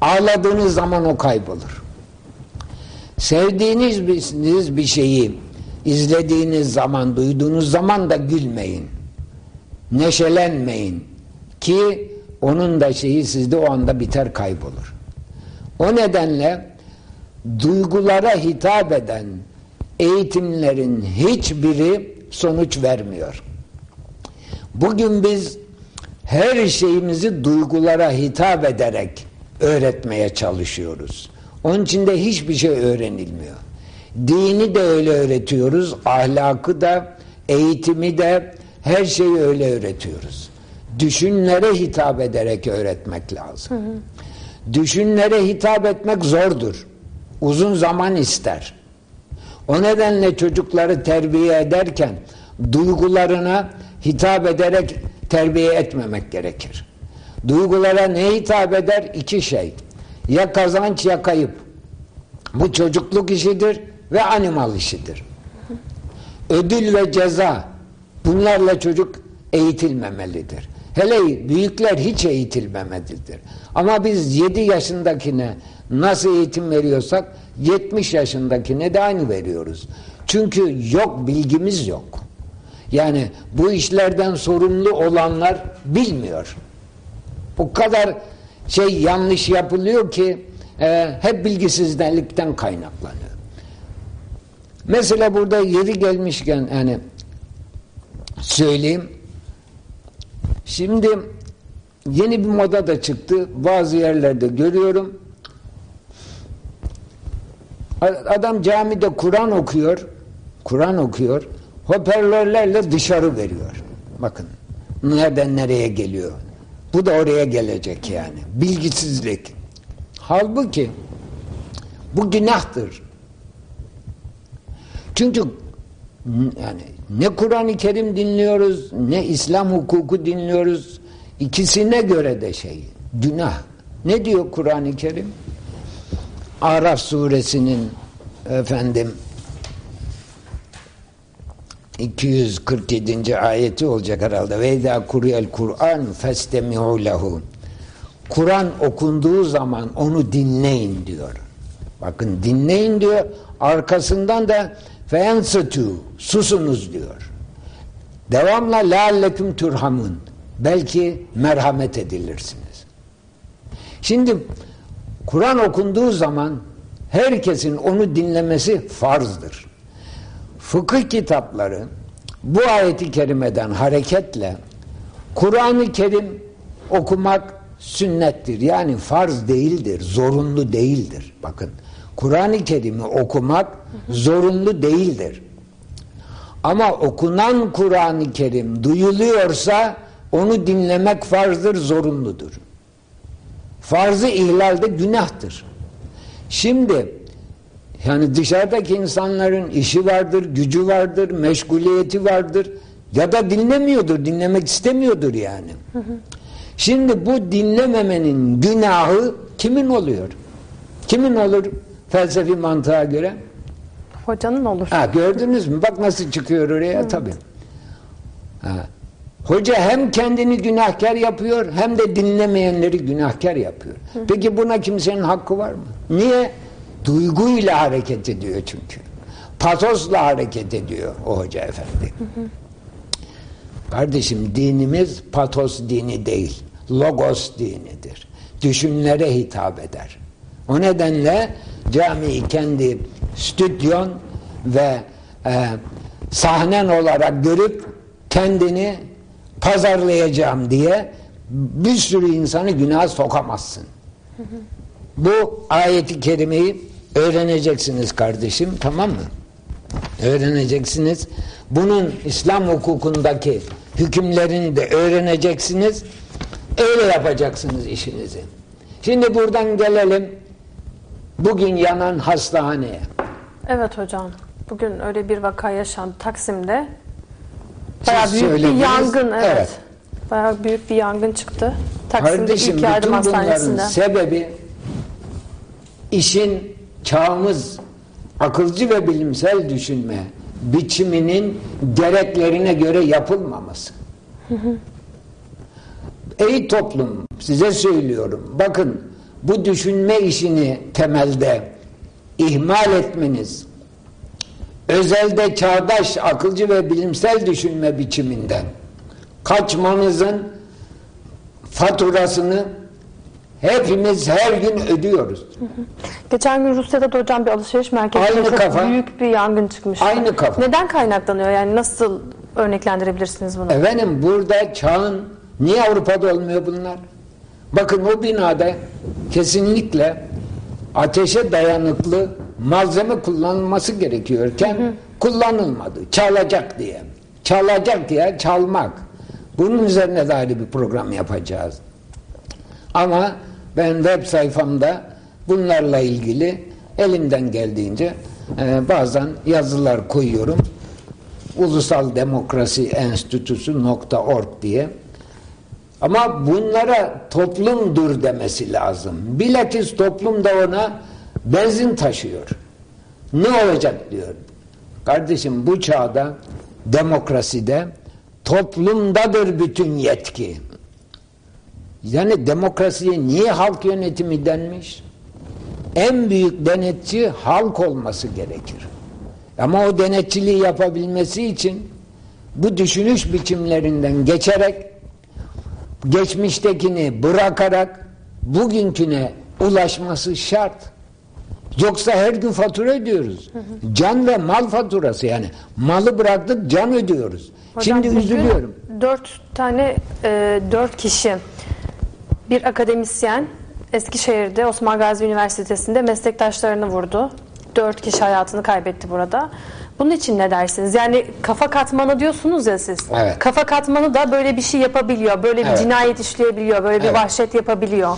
Ağladığınız zaman o kaybolur. Sevdiğiniz bir şeyi izlediğiniz zaman, duyduğunuz zaman da gülmeyin. Neşelenmeyin. Ki onun da şeyi sizde o anda biter kaybolur. O nedenle duygulara hitap eden eğitimlerin hiçbiri sonuç vermiyor. Bugün biz her şeyimizi duygulara hitap ederek öğretmeye çalışıyoruz. Onun için de hiçbir şey öğrenilmiyor. Dini de öyle öğretiyoruz, ahlakı da, eğitimi de, her şeyi öyle öğretiyoruz. Düşünlere hitap ederek öğretmek lazım. Hı hı. Düşünlere hitap etmek zordur. Uzun zaman ister. O nedenle çocukları terbiye ederken duygularına hitap ederek terbiye etmemek gerekir. Duygulara ne hitap eder? İki şey. Ya kazanç ya kayıp. Bu çocukluk işidir ve animal işidir. Ödül ve ceza bunlarla çocuk eğitilmemelidir. Hele büyükler hiç eğitilmemelidir. Ama biz 7 yaşındakine nasıl eğitim veriyorsak 70 yaşındakine de aynı veriyoruz. Çünkü yok bilgimiz yok. Yani bu işlerden sorumlu olanlar bilmiyor. O kadar şey yanlış yapılıyor ki e, hep bilgisizlikten kaynaklanıyor. Mesela burada yeri gelmişken yani söyleyeyim. Şimdi yeni bir moda da çıktı. Bazı yerlerde görüyorum. Adam camide Kur'an okuyor. Kur'an okuyor. Hoparlörlerle dışarı veriyor. Bakın nereden nereye geliyor. Bu da oraya gelecek yani. Bilgisizlik. Halbuki bu günahtır. Çünkü yani ne Kur'an-ı Kerim dinliyoruz ne İslam hukuku dinliyoruz. İkisine göre de şey günah. Ne diyor Kur'an-ı Kerim? Araf suresinin efendim 247. ayeti olacak herhalde. Ve izâ kuriyel Kur'an festemi'u lehu. Kur'an okunduğu zaman onu dinleyin diyor. Bakın dinleyin diyor. Arkasından da feensetû susunuz diyor. Devamla lealleküm turhamun. Belki merhamet edilirsiniz. Şimdi Kur'an okunduğu zaman herkesin onu dinlemesi farzdır. Fıkıh kitapları bu ayeti kerimeden hareketle Kur'an-ı Kerim okumak sünnettir. Yani farz değildir, zorunlu değildir. Bakın Kur'an-ı Kerim'i okumak zorunlu değildir. Ama okunan Kur'an-ı Kerim duyuluyorsa onu dinlemek farzdır, zorunludur. Farzı ihlalde günahtır. Şimdi yani dışarıdaki insanların işi vardır, gücü vardır, meşguliyeti vardır ya da dinlemiyordur, dinlemek istemiyordur yani. Hı hı. Şimdi bu dinlememenin günahı kimin oluyor? Kimin olur felsefi mantığa göre? Hocanın olur. Ha, gördünüz mü? Bak nasıl çıkıyor oraya tabii. Ha. Hoca hem kendini günahkar yapıyor hem de dinlemeyenleri günahkar yapıyor. Hı. Peki buna kimsenin hakkı var mı? Niye? Duyguyla hareket ediyor çünkü. Patosla hareket ediyor o hoca efendi. Hı hı. Kardeşim dinimiz patos dini değil. Logos dinidir. Düşünlere hitap eder. O nedenle camiyi kendi stüdyon ve e, sahnen olarak görüp kendini pazarlayacağım diye bir sürü insanı günah sokamazsın. Bu ayeti kerimeyi öğreneceksiniz kardeşim tamam mı? Öğreneceksiniz. Bunun İslam hukukundaki hükümlerini de öğreneceksiniz. Öyle yapacaksınız işinizi. Şimdi buradan gelelim bugün yanan hastaneye. Evet hocam. Bugün öyle bir vaka yaşandı Taksim'de. Bayağı büyük bir yangın. Evet. evet. Bayağı büyük bir yangın çıktı. Taksim'de Kardeşim, ilk yardım hastanesinde. sebebi işin çağımız akılcı ve bilimsel düşünme biçiminin gereklerine göre yapılmaması. Ey toplum size söylüyorum bakın bu düşünme işini temelde ihmal etmeniz özelde çağdaş akılcı ve bilimsel düşünme biçiminden kaçmanızın faturasını hepimiz her gün ödüyoruz. Geçen gün Rusya'da da hocam bir alışveriş merkezinde çok kafa, büyük bir yangın çıkmış. Aynı kafa. Neden kaynaklanıyor? Yani nasıl örneklendirebilirsiniz bunu? Efendim burada çağın niye Avrupa'da olmuyor bunlar? Bakın o binada kesinlikle ateşe dayanıklı malzeme kullanılması gerekiyorken hı hı. kullanılmadı. Çalacak diye. Çalacak diye çalmak. Bunun üzerine de ayrı bir program yapacağız. Ama ben web sayfamda bunlarla ilgili elimden geldiğince e, bazen yazılar koyuyorum. Ulusal Demokrasi Enstitüsü .org diye. Ama bunlara toplumdur demesi lazım. Bilakis toplum da ona benzin taşıyor. Ne olacak diyor. Kardeşim bu çağda demokraside toplumdadır bütün yetki. Yani demokrasiye niye halk yönetimi denmiş? En büyük denetçi halk olması gerekir. Ama o denetçiliği yapabilmesi için bu düşünüş biçimlerinden geçerek geçmiştekini bırakarak bugünküne ulaşması şart. Yoksa her gün fatura ödüyoruz. Can ve mal faturası yani. Malı bıraktık can ödüyoruz. Hocam, Şimdi üzülüyorum. Dört tane, e, dört kişi, bir akademisyen Eskişehir'de Osman Gazi Üniversitesi'nde meslektaşlarını vurdu. Dört kişi hayatını kaybetti burada. Bunun için ne dersiniz? Yani kafa katmanı diyorsunuz ya siz. Evet. Kafa katmanı da böyle bir şey yapabiliyor. Böyle bir Evet. cinayet işleyebiliyor. Böyle bir Evet. vahşet yapabiliyor.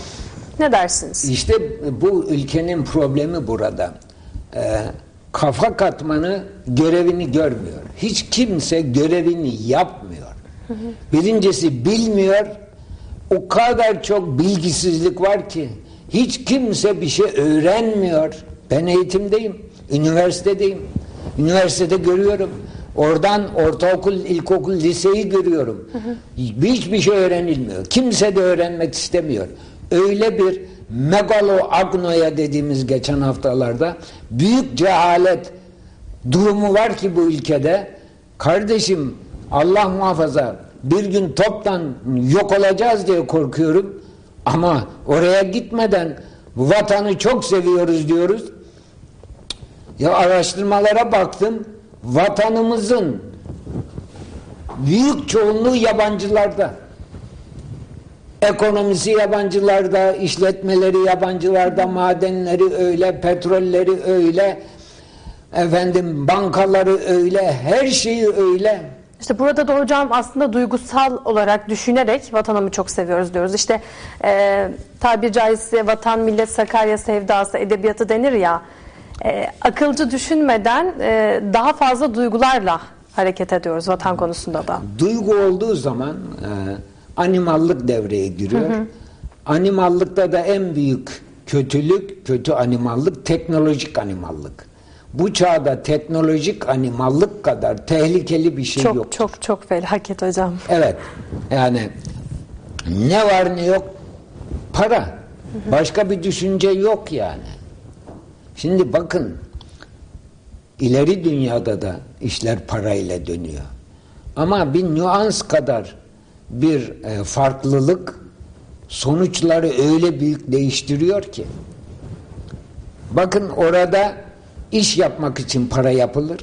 Ne dersiniz? İşte bu ülkenin problemi burada. Ee, kafa katmanı görevini görmüyor. Hiç kimse görevini yapmıyor. Birincisi bilmiyor. O kadar çok bilgisizlik var ki hiç kimse bir şey öğrenmiyor. Ben eğitimdeyim, üniversitedeyim. Üniversitede görüyorum. Oradan ortaokul, ilkokul, liseyi görüyorum. Hiçbir şey öğrenilmiyor. Kimse de öğrenmek istemiyor. Öyle bir megalo agnoya dediğimiz geçen haftalarda büyük cehalet durumu var ki bu ülkede. Kardeşim Allah muhafaza bir gün toptan yok olacağız diye korkuyorum. Ama oraya gitmeden vatanı çok seviyoruz diyoruz. Ya araştırmalara baktım. Vatanımızın büyük çoğunluğu yabancılarda. Ekonomisi yabancılarda, işletmeleri yabancılarda, madenleri öyle, petrolleri öyle, efendim bankaları öyle, her şeyi öyle. İşte burada da hocam aslında duygusal olarak düşünerek vatanımı çok seviyoruz diyoruz. İşte e, tabiri caizse vatan millet Sakarya sevdası edebiyatı denir ya. e, akılcı düşünmeden e, daha fazla duygularla hareket ediyoruz vatan konusunda da. Duygu olduğu zaman e, animallık devreye giriyor. Animallıkta da en büyük kötülük, kötü animallık, teknolojik animallık. Bu çağda teknolojik animallık kadar tehlikeli bir şey Çok yok. çok çok felaket hocam. Evet. Yani ne var ne yok? Para. Başka bir düşünce yok yani. Şimdi bakın ileri dünyada da işler parayla dönüyor. Ama bir nüans kadar bir e, farklılık sonuçları öyle büyük değiştiriyor ki. Bakın orada iş yapmak için para yapılır.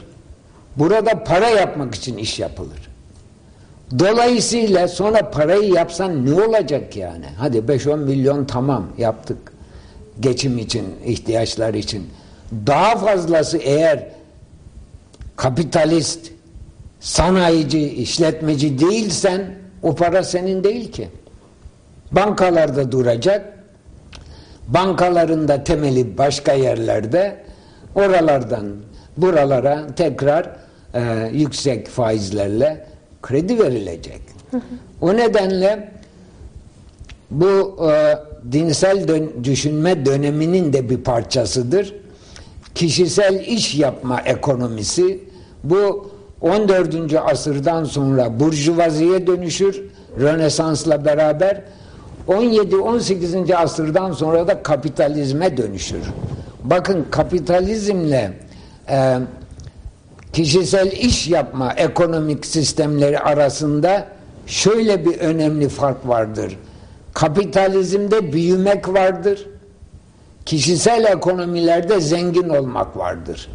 Burada para yapmak için iş yapılır. Dolayısıyla sonra parayı yapsan ne olacak yani? Hadi 5-10 milyon tamam yaptık. Geçim için, ihtiyaçlar için. Daha fazlası eğer kapitalist, sanayici, işletmeci değilsen o para senin değil ki. Bankalarda duracak. Bankaların da temeli başka yerlerde. Oralardan buralara tekrar e, yüksek faizlerle kredi verilecek. O nedenle bu e, dinsel dön düşünme döneminin de bir parçasıdır. Kişisel iş yapma ekonomisi bu 14. asırdan sonra burjuvaziye dönüşür Rönesans'la beraber 17-18. asırdan sonra da kapitalizme dönüşür. Bakın kapitalizmle e, kişisel iş yapma ekonomik sistemleri arasında şöyle bir önemli fark vardır. Kapitalizmde büyümek vardır. Kişisel ekonomilerde zengin olmak vardır.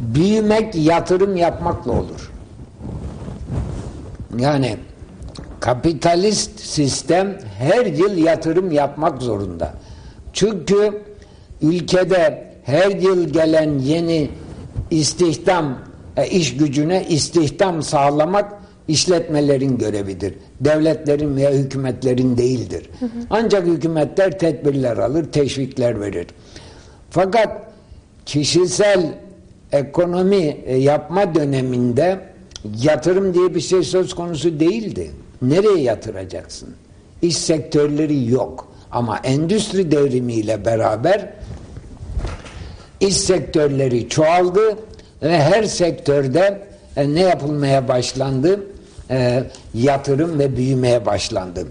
Büyümek yatırım yapmakla olur. Yani kapitalist sistem her yıl yatırım yapmak zorunda. Çünkü ülkede her yıl gelen yeni istihdam e, iş gücüne istihdam sağlamak işletmelerin görevidir. Devletlerin veya hükümetlerin değildir. Hı hı. Ancak hükümetler tedbirler alır, teşvikler verir. Fakat kişisel ekonomi e, yapma döneminde yatırım diye bir şey söz konusu değildi. Nereye yatıracaksın? İş sektörleri yok. Ama endüstri devrimiyle beraber iş sektörleri çoğaldı ve her sektörde e, ne yapılmaya başlandı? E, yatırım ve büyümeye başlandı.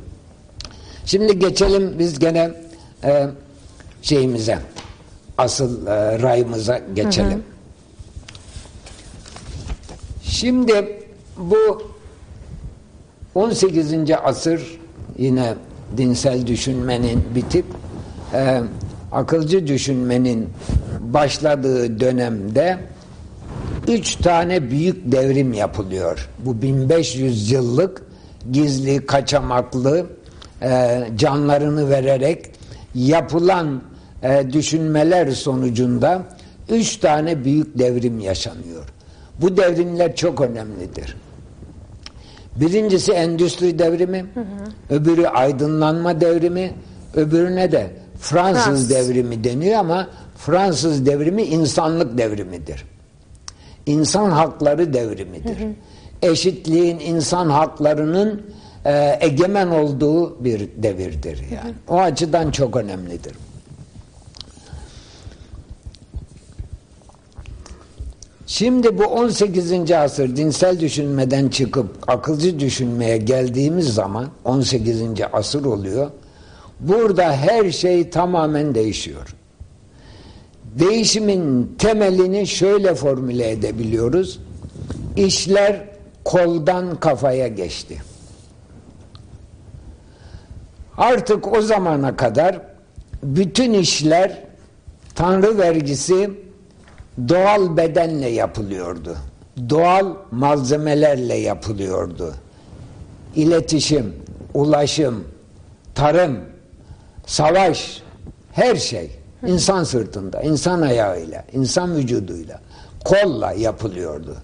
Şimdi geçelim biz gene e, şeyimize, asıl e, rayımıza geçelim. Hı hı. Şimdi bu 18. asır yine dinsel düşünmenin bitip e, akılcı düşünmenin başladığı dönemde üç tane büyük devrim yapılıyor. Bu 1500 yıllık gizli, kaçamaklı, e, canlarını vererek yapılan e, düşünmeler sonucunda üç tane büyük devrim yaşanıyor. Bu devrimler çok önemlidir. Birincisi endüstri devrimi, hı hı. öbürü aydınlanma devrimi, öbürüne de Fransız Frans. devrimi deniyor ama Fransız devrimi insanlık devrimidir. İnsan hakları devrimidir. Hı hı. Eşitliğin, insan haklarının e, egemen olduğu bir devirdir yani. Hı hı. O açıdan çok önemlidir. Şimdi bu 18. asır dinsel düşünmeden çıkıp akılcı düşünmeye geldiğimiz zaman 18. asır oluyor. Burada her şey tamamen değişiyor. Değişimin temelini şöyle formüle edebiliyoruz. İşler koldan kafaya geçti. Artık o zamana kadar bütün işler Tanrı vergisi doğal bedenle yapılıyordu. Doğal malzemelerle yapılıyordu. İletişim, ulaşım, tarım, savaş, her şey insan sırtında, insan ayağıyla, insan vücuduyla, kolla yapılıyordu.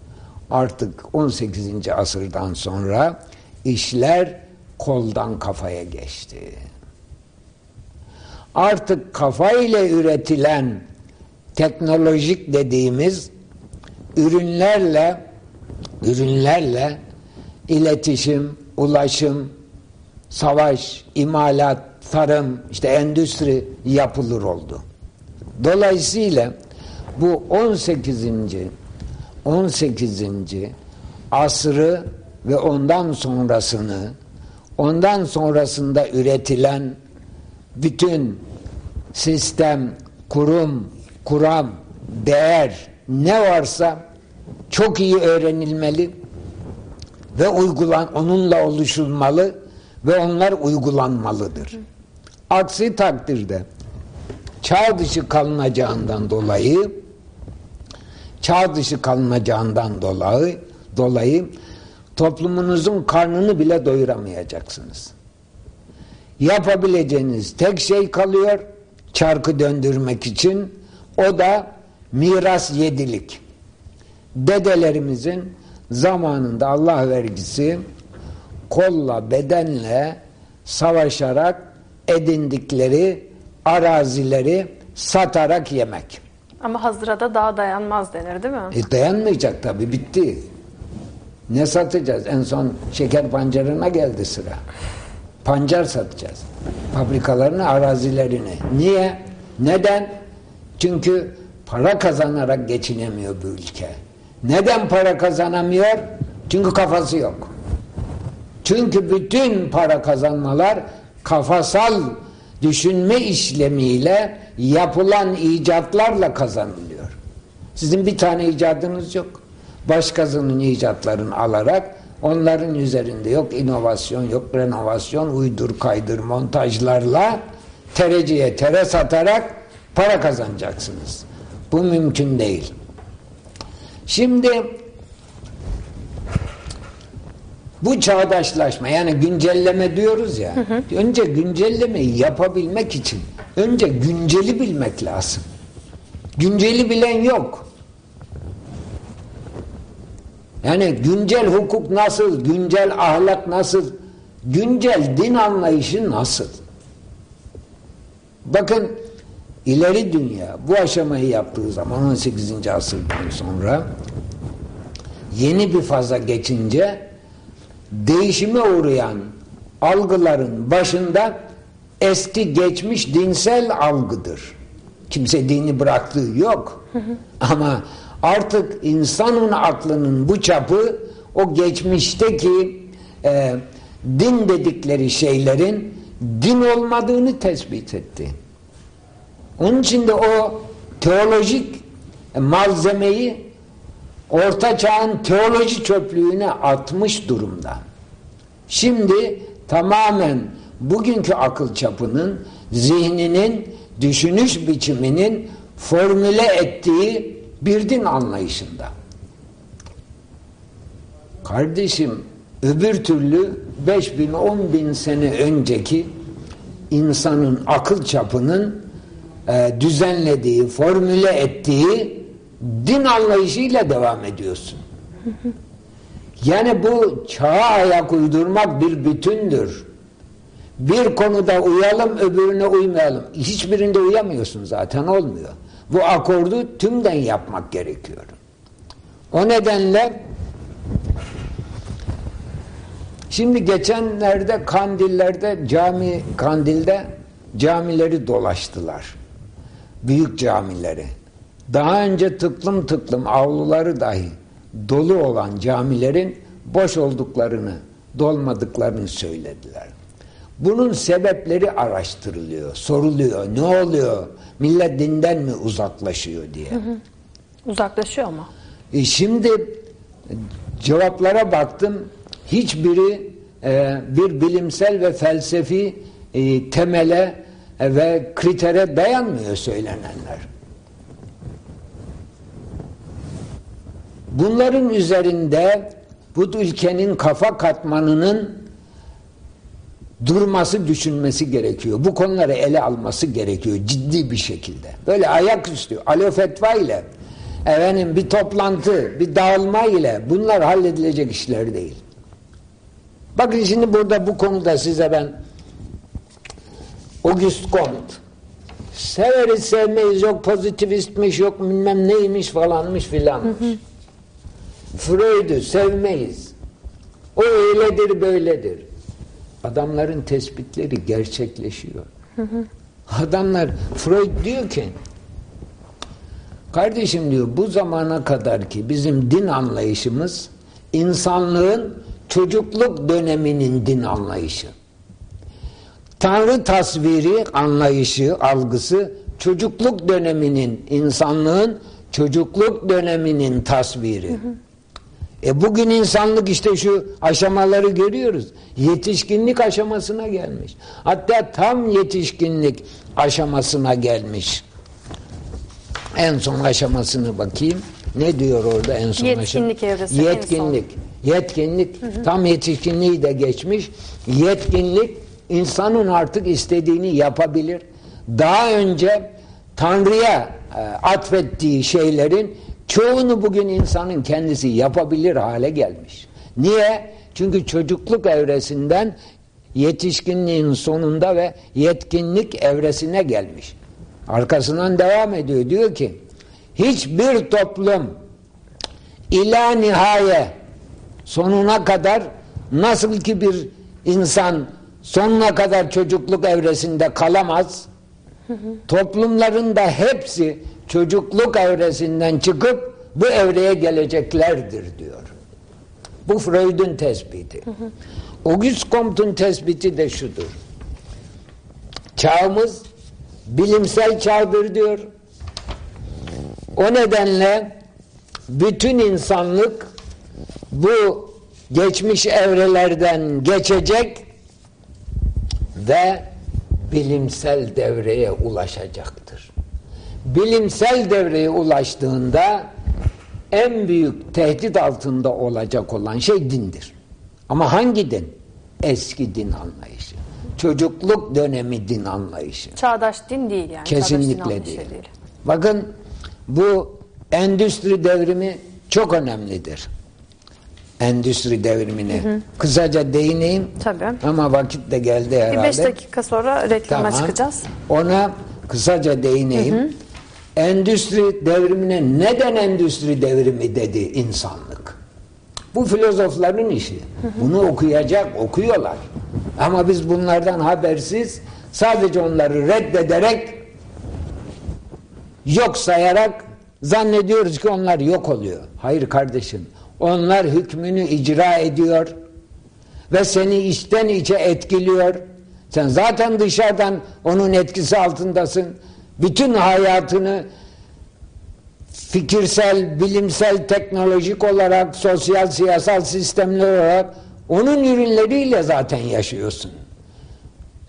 Artık 18. asırdan sonra işler koldan kafaya geçti. Artık kafa ile üretilen teknolojik dediğimiz ürünlerle ürünlerle iletişim, ulaşım, savaş, imalat, tarım, işte endüstri yapılır oldu. Dolayısıyla bu 18. 18. asrı ve ondan sonrasını ondan sonrasında üretilen bütün sistem, kurum, kuram, değer ne varsa çok iyi öğrenilmeli ve uygulan onunla oluşulmalı ve onlar uygulanmalıdır. Aksi takdirde çağ dışı kalınacağından dolayı çağ dışı kalınacağından dolayı dolayı toplumunuzun karnını bile doyuramayacaksınız. Yapabileceğiniz tek şey kalıyor çarkı döndürmek için o da miras yedilik. Dedelerimizin zamanında Allah vergisi kolla bedenle savaşarak edindikleri arazileri satarak yemek. Ama hazıra da daha dayanmaz denir değil mi? E dayanmayacak tabii bitti. Ne satacağız? En son şeker pancarına geldi sıra. Pancar satacağız. Fabrikalarını, arazilerini. Niye? Neden? Çünkü para kazanarak geçinemiyor bu ülke. Neden para kazanamıyor? Çünkü kafası yok. Çünkü bütün para kazanmalar kafasal düşünme işlemiyle yapılan icatlarla kazanılıyor. Sizin bir tane icadınız yok. Başkasının icatlarını alarak onların üzerinde yok inovasyon, yok renovasyon, uydur kaydır montajlarla tereciye tere satarak para kazanacaksınız. Bu mümkün değil. Şimdi bu çağdaşlaşma yani güncelleme diyoruz ya. Hı hı. Önce güncellemeyi yapabilmek için önce günceli bilmek lazım. Günceli bilen yok. Yani güncel hukuk nasıl, güncel ahlak nasıl, güncel din anlayışı nasıl? Bakın ileri dünya bu aşamayı yaptığı zaman 18. asırdan sonra yeni bir faza geçince değişime uğrayan algıların başında eski geçmiş dinsel algıdır. Kimse dini bıraktığı yok. Ama artık insanın aklının bu çapı o geçmişteki e, din dedikleri şeylerin din olmadığını tespit etti. Onun için de o teolojik malzemeyi Orta Çağ'ın teoloji çöplüğüne atmış durumda. Şimdi tamamen bugünkü akıl çapının, zihninin, düşünüş biçiminin formüle ettiği bir din anlayışında. Kardeşim öbür türlü 5 bin 10 bin sene önceki insanın akıl çapının e, düzenlediği, formüle ettiği din anlayışıyla devam ediyorsun. Yani bu çağa ayak uydurmak bir bütündür. Bir konuda uyalım öbürüne uymayalım. Hiçbirinde uyamıyorsun zaten olmuyor. Bu akordu tümden yapmak gerekiyor. O nedenle şimdi geçenlerde kandillerde cami kandilde camileri dolaştılar. Büyük camileri. Daha önce tıklım tıklım avluları dahi dolu olan camilerin boş olduklarını, dolmadıklarını söylediler. Bunun sebepleri araştırılıyor, soruluyor. Ne oluyor? Millet dinden mi uzaklaşıyor diye. Hı hı. Uzaklaşıyor mu? E şimdi cevaplara baktım. Hiçbiri e, bir bilimsel ve felsefi e, temele e, ve kritere dayanmıyor söylenenler. Bunların üzerinde bu ülkenin kafa katmanının durması, düşünmesi gerekiyor. Bu konuları ele alması gerekiyor ciddi bir şekilde. Böyle ayaküstü, alo fetva ile efendim bir toplantı, bir dağılma ile bunlar halledilecek işler değil. Bakın şimdi burada bu konuda size ben Auguste Comte severiz sevmeyiz yok pozitivistmiş yok bilmem neymiş falanmış filanmış. Hı hı. Freud'u sevmeyiz. O öyledir böyledir. Adamların tespitleri gerçekleşiyor. Hı hı. Adamlar Freud diyor ki kardeşim diyor bu zamana kadar ki bizim din anlayışımız insanlığın çocukluk döneminin din anlayışı. Tanrı tasviri, anlayışı, algısı çocukluk döneminin, insanlığın çocukluk döneminin tasviri. Hı hı. E bugün insanlık işte şu aşamaları görüyoruz. Yetişkinlik aşamasına gelmiş. Hatta tam yetişkinlik aşamasına gelmiş. En son aşamasını bakayım. Ne diyor orada en son Yetkinlik aşama? evresi. Yetkinlik. Yetkinlik. Hı hı. Tam yetişkinliği de geçmiş. Yetkinlik insanın artık istediğini yapabilir. Daha önce Tanrı'ya e, atfettiği şeylerin Çoğunu bugün insanın kendisi yapabilir hale gelmiş. Niye? Çünkü çocukluk evresinden yetişkinliğin sonunda ve yetkinlik evresine gelmiş. Arkasından devam ediyor. Diyor ki hiçbir toplum ila nihaye sonuna kadar nasıl ki bir insan sonuna kadar çocukluk evresinde kalamaz toplumların da hepsi çocukluk evresinden çıkıp bu evreye geleceklerdir diyor. Bu Freud'un tespiti. Hı hı. Auguste Comte'un tespiti de şudur. Çağımız bilimsel çağdır diyor. O nedenle bütün insanlık bu geçmiş evrelerden geçecek ve bilimsel devreye ulaşacaktır bilimsel devreye ulaştığında en büyük tehdit altında olacak olan şey dindir. Ama hangi din? Eski din anlayışı. Çocukluk dönemi din anlayışı. Çağdaş din değil yani. Kesinlikle değil. değil. Bakın bu endüstri devrimi çok önemlidir. Endüstri devrimine. Hı hı. Kısaca değineyim. Tabii. Ama vakit de geldi herhalde. Bir beş dakika sonra reklama tamam. çıkacağız. Ona kısaca değineyim. Hı hı endüstri devrimine neden endüstri devrimi dedi insanlık. Bu filozofların işi. Bunu okuyacak, okuyorlar. Ama biz bunlardan habersiz sadece onları reddederek yok sayarak zannediyoruz ki onlar yok oluyor. Hayır kardeşim. Onlar hükmünü icra ediyor ve seni içten içe etkiliyor. Sen zaten dışarıdan onun etkisi altındasın. Bütün hayatını fikirsel, bilimsel, teknolojik olarak, sosyal, siyasal sistemler olarak onun ürünleriyle zaten yaşıyorsun.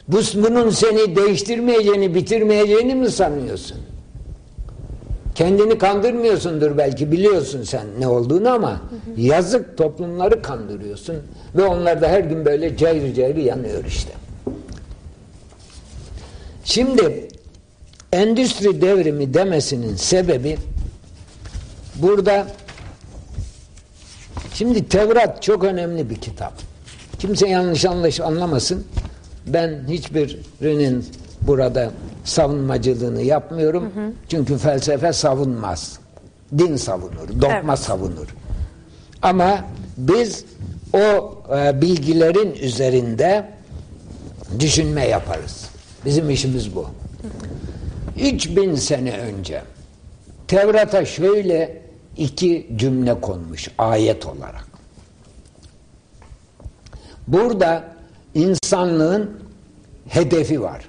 Bu, bunun seni değiştirmeyeceğini, bitirmeyeceğini mi sanıyorsun? Kendini kandırmıyorsundur belki biliyorsun sen ne olduğunu ama hı hı. yazık toplumları kandırıyorsun ve onlar da her gün böyle cayır cayır yanıyor işte. Şimdi endüstri devrimi demesinin sebebi burada şimdi Tevrat çok önemli bir kitap. Kimse yanlış anlaş anlamasın. Ben hiçbirinin burada savunmacılığını yapmıyorum. Hı hı. Çünkü felsefe savunmaz. Din savunur, dogma evet. savunur. Ama biz o e, bilgilerin üzerinde düşünme yaparız. Bizim işimiz bu. 3000 sene önce Tevrat'a şöyle iki cümle konmuş ayet olarak. Burada insanlığın hedefi var.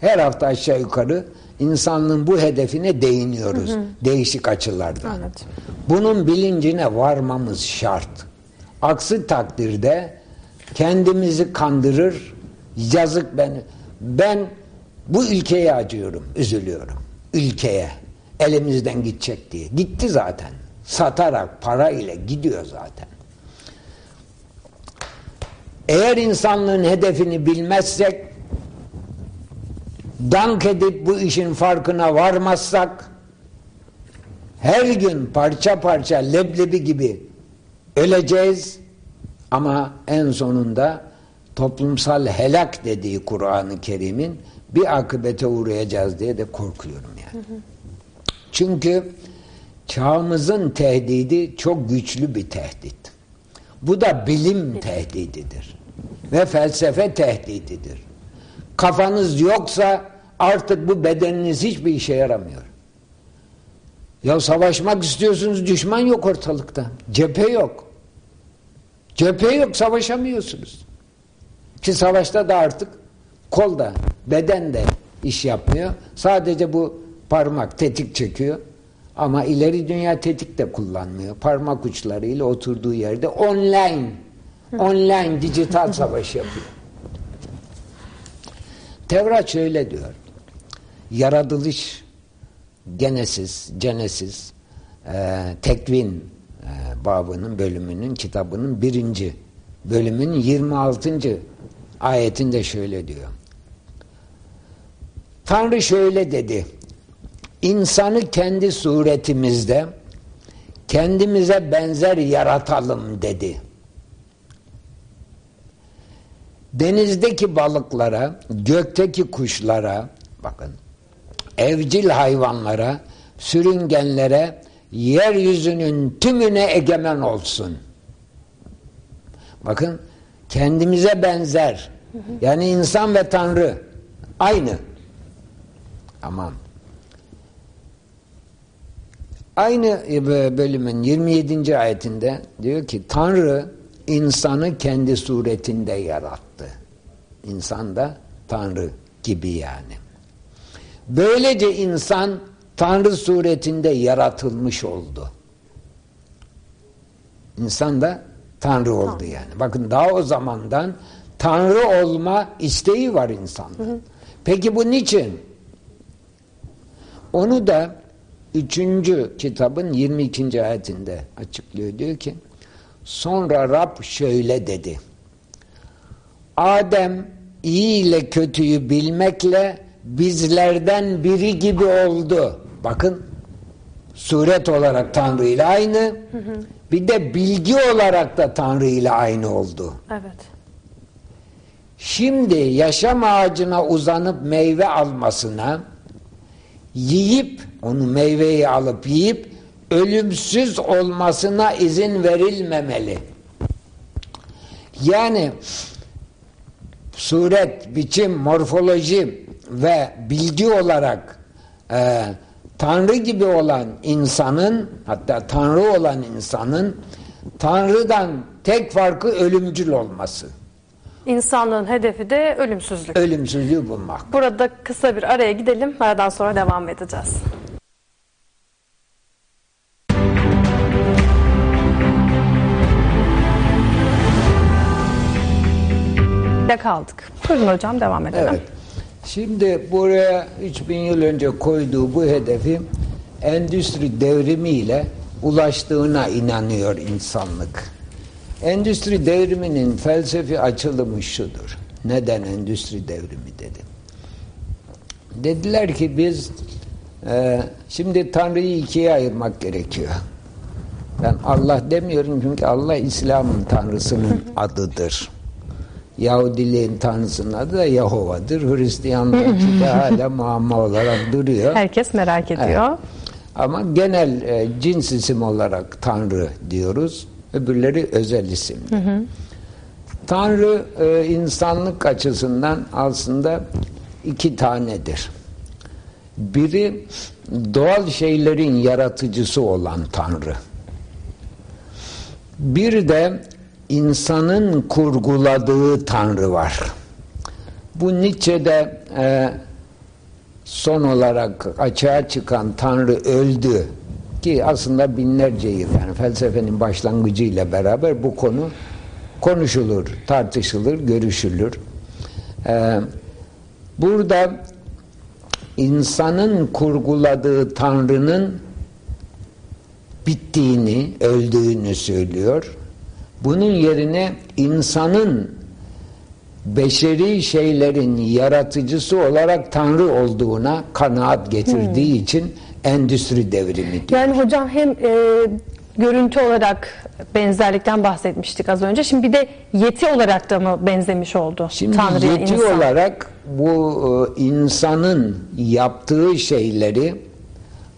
Her hafta aşağı yukarı insanlığın bu hedefine değiniyoruz. Hı hı. Değişik açılardan. Evet. Bunun bilincine varmamız şart. Aksi takdirde kendimizi kandırır, yazık ben ben bu ülkeye acıyorum, üzülüyorum. Ülkeye elimizden gidecek diye. Gitti zaten. Satarak para ile gidiyor zaten. Eğer insanlığın hedefini bilmezsek dank edip bu işin farkına varmazsak her gün parça parça leblebi gibi öleceğiz ama en sonunda toplumsal helak dediği Kur'an-ı Kerim'in bir akıbete uğrayacağız diye de korkuyorum yani. Hı hı. Çünkü çağımızın tehdidi çok güçlü bir tehdit. Bu da bilim tehdididir. Ve felsefe tehdididir. Kafanız yoksa artık bu bedeniniz hiçbir işe yaramıyor. Ya savaşmak istiyorsunuz düşman yok ortalıkta. Cephe yok. Cephe yok savaşamıyorsunuz. Ki savaşta da artık kolda, beden de iş yapmıyor. Sadece bu parmak tetik çekiyor. Ama ileri dünya tetik de kullanmıyor. Parmak uçlarıyla oturduğu yerde online online dijital savaş yapıyor. Tevrat şöyle diyor. Yaratılış Genesis, Genesis e, tekvin e, babının bölümünün kitabının birinci bölümün 26. ayetinde şöyle diyor. Tanrı şöyle dedi. İnsanı kendi suretimizde kendimize benzer yaratalım dedi. Denizdeki balıklara, gökteki kuşlara, bakın, evcil hayvanlara, sürüngenlere, yeryüzünün tümüne egemen olsun. Bakın, kendimize benzer. Yani insan ve Tanrı aynı. Aman. Aynı bölümün 27. ayetinde diyor ki Tanrı insanı kendi suretinde yarattı. İnsan da Tanrı gibi yani. Böylece insan Tanrı suretinde yaratılmış oldu. İnsan da Tanrı oldu yani. Bakın daha o zamandan Tanrı olma isteği var insanda. Peki bu niçin? Onu da üçüncü kitabın 22. ayetinde açıklıyor. Diyor ki Sonra Rab şöyle dedi. Adem iyi ile kötüyü bilmekle bizlerden biri gibi oldu. Bakın suret olarak Tanrı ile aynı. Hı hı. Bir de bilgi olarak da Tanrı ile aynı oldu. Evet. Şimdi yaşam ağacına uzanıp meyve almasına yiyip onu meyveyi alıp yiyip ölümsüz olmasına izin verilmemeli. Yani suret, biçim, morfoloji ve bilgi olarak e, Tanrı gibi olan insanın hatta Tanrı olan insanın Tanrı'dan tek farkı ölümcül olması. İnsanlığın hedefi de ölümsüzlük. Ölümsüzlüğü bulmak. Burada kısa bir araya gidelim. Aradan sonra devam edeceğiz. de kaldık. Buyurun hocam devam edelim. Evet. Şimdi buraya 3000 yıl önce koyduğu bu hedefi endüstri devrimiyle ulaştığına inanıyor insanlık. Endüstri devriminin felsefi açılımı şudur. Neden endüstri devrimi dedi? Dediler ki biz e, şimdi Tanrı'yı ikiye ayırmak gerekiyor. Ben Allah demiyorum çünkü Allah İslam'ın Tanrısının adıdır. Yahudiliğin tanrısının adı da Yahova'dır. Hristiyanlık de hala muamma olarak duruyor. Herkes merak ediyor. Evet. Ama genel e, cins isim olarak Tanrı diyoruz. Öbürleri özel isim. Hı hı. Tanrı e, insanlık açısından aslında iki tanedir. Biri doğal şeylerin yaratıcısı olan Tanrı. Bir de insanın kurguladığı Tanrı var. Bu Nietzsche'de e, son olarak açığa çıkan Tanrı öldü ki aslında binlerce yıl yani felsefenin başlangıcıyla beraber bu konu konuşulur, tartışılır, görüşülür. Ee, burada insanın kurguladığı Tanrı'nın bittiğini, öldüğünü söylüyor. Bunun yerine insanın beşeri şeylerin yaratıcısı olarak Tanrı olduğuna kanaat getirdiği hmm. için endüstri devrimi diyor. Yani hocam hem e, görüntü olarak benzerlikten bahsetmiştik az önce. Şimdi bir de yeti olarak da mı benzemiş oldu Şimdi Tanrı'ya yeti insan? olarak bu e, insanın yaptığı şeyleri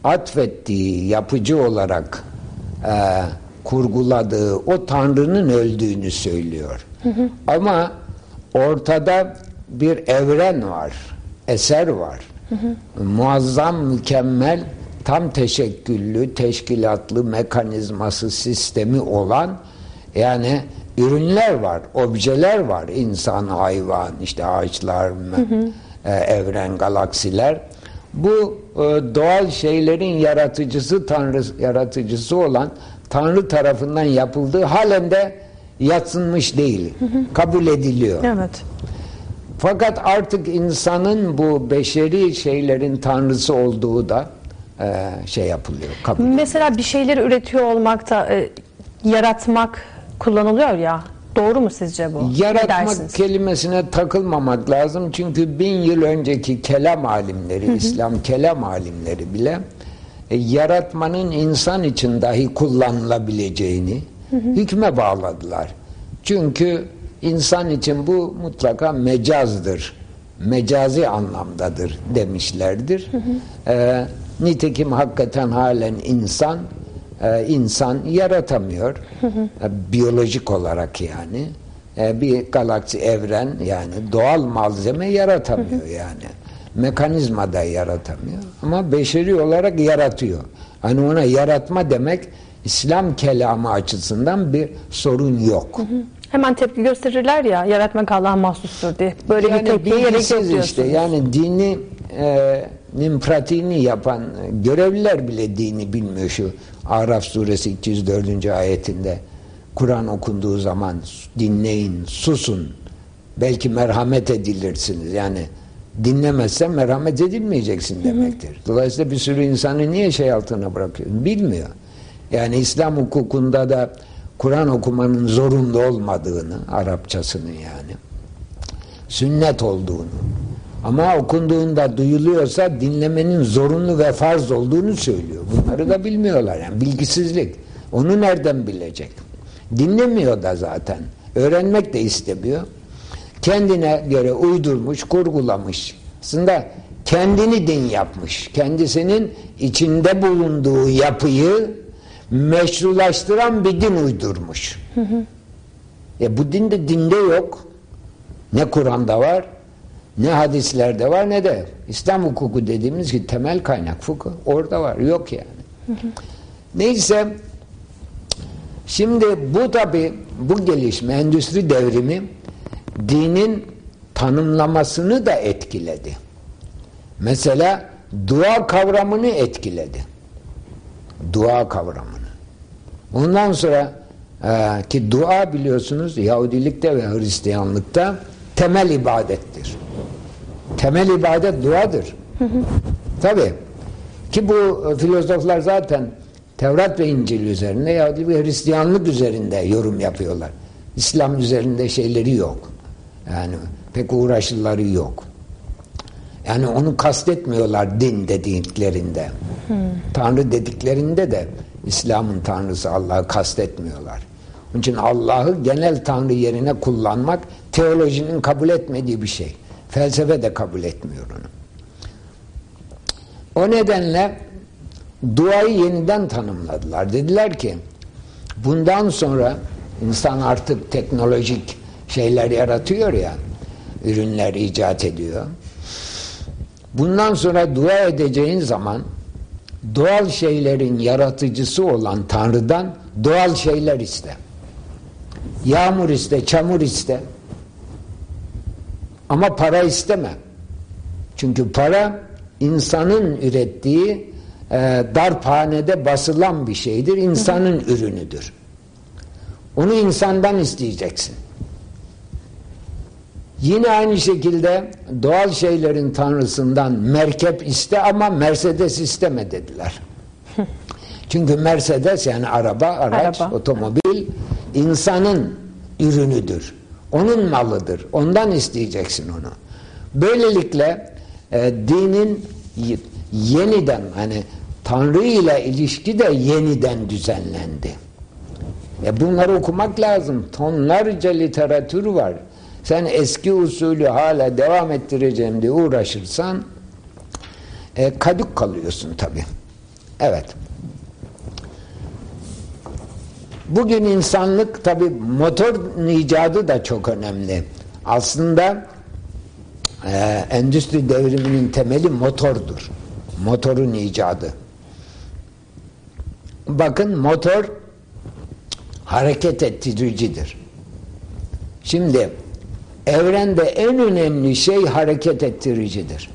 atfettiği yapıcı olarak e, kurguladığı o Tanrı'nın öldüğünü söylüyor. Hı hı. Ama ortada bir evren var, eser var. Hı. Muazzam, mükemmel, tam teşekküllü, teşkilatlı, mekanizması, sistemi olan yani ürünler var, objeler var. İnsan, hayvan, işte ağaçlar, hı hı. E, evren, galaksiler. Bu e, doğal şeylerin yaratıcısı, tanrı yaratıcısı olan Tanrı tarafından yapıldığı halen de yatsınmış değil. Hı hı. Kabul ediliyor. Evet. Fakat artık insanın bu beşeri şeylerin tanrısı olduğu da e, şey yapılıyor. Kabul Mesela ediliyor. bir şeyleri üretiyor olmakta e, yaratmak kullanılıyor ya. Doğru mu sizce bu? Yaratmak kelimesine takılmamak lazım. Çünkü bin yıl önceki kelam alimleri, hı hı. İslam kelam alimleri bile e, yaratmanın insan için dahi kullanılabileceğini hı hı. hükme bağladılar. Çünkü insan için bu mutlaka mecazdır. Mecazi anlamdadır demişlerdir. Hı hı. E, nitekim hakikaten halen insan e, insan yaratamıyor. Hı hı. E, biyolojik olarak yani. E, bir galaksi evren yani doğal malzeme yaratamıyor hı hı. yani mekanizma da yaratamıyor. Ama beşeri olarak yaratıyor. Hani ona yaratma demek İslam kelamı açısından bir sorun yok. Hı hı. Hemen tepki gösterirler ya yaratmak Allah'a mahsustur diye. Böyle yani bir tepkiye gerek yok diyorsunuz. işte yani dini e, pratiğini yapan görevliler bile dini bilmiyor şu Araf suresi 204. ayetinde. Kur'an okunduğu zaman dinleyin, susun. Belki merhamet edilirsiniz. Yani dinlemezsen merhamet edilmeyeceksin demektir. Dolayısıyla bir sürü insanı niye şey altına bırakıyorsun? Bilmiyor. Yani İslam hukukunda da Kur'an okumanın zorunlu olmadığını, Arapçasını yani, sünnet olduğunu, ama okunduğunda duyuluyorsa dinlemenin zorunlu ve farz olduğunu söylüyor. Bunları da bilmiyorlar yani bilgisizlik. Onu nereden bilecek? Dinlemiyor da zaten. Öğrenmek de istemiyor kendine göre uydurmuş, kurgulamış. Aslında kendini din yapmış. Kendisinin içinde bulunduğu yapıyı meşrulaştıran bir din uydurmuş. Hı hı. E bu din de dinde yok. Ne Kur'an'da var, ne hadislerde var, ne de İslam hukuku dediğimiz ki temel kaynak fıkıh orada var. Yok yani. Neyse şimdi bu tabi bu gelişme, endüstri devrimi dinin tanımlamasını da etkiledi. Mesela dua kavramını etkiledi. Dua kavramını. Ondan sonra e, ki dua biliyorsunuz Yahudilikte ve Hristiyanlıkta temel ibadettir. Temel ibadet duadır. Tabi. Ki bu filozoflar zaten Tevrat ve İncil üzerinde Yahudi ve Hristiyanlık üzerinde yorum yapıyorlar. İslam üzerinde şeyleri yok. Yani pek uğraşıları yok. Yani onu kastetmiyorlar din dediklerinde. Hmm. Tanrı dediklerinde de İslam'ın Tanrısı Allah'ı kastetmiyorlar. Onun için Allah'ı genel Tanrı yerine kullanmak teolojinin kabul etmediği bir şey. Felsefe de kabul etmiyor onu. O nedenle duayı yeniden tanımladılar. Dediler ki bundan sonra insan artık teknolojik şeyler yaratıyor ya ürünler icat ediyor. Bundan sonra dua edeceğin zaman doğal şeylerin yaratıcısı olan Tanrı'dan doğal şeyler iste. Yağmur iste, çamur iste. Ama para isteme. Çünkü para insanın ürettiği e, darphanede basılan bir şeydir. İnsanın ürünüdür. Onu insandan isteyeceksin. Yine aynı şekilde doğal şeylerin tanrısından merkep iste ama Mercedes isteme dediler. Çünkü Mercedes yani araba, araç, araba. otomobil insanın ürünüdür. Onun malıdır. Ondan isteyeceksin onu. Böylelikle e, dinin yeniden hani Tanrı ile ilişki de yeniden düzenlendi. E bunları okumak lazım. Tonlarca literatür var. Sen eski usulü hala devam ettireceğim diye uğraşırsan e, kadük kalıyorsun tabi. Evet. Bugün insanlık tabi motor icadı da çok önemli. Aslında e, endüstri devriminin temeli motordur. Motorun icadı. Bakın motor hareket ettiricidir. Şimdi evrende en önemli şey hareket ettiricidir.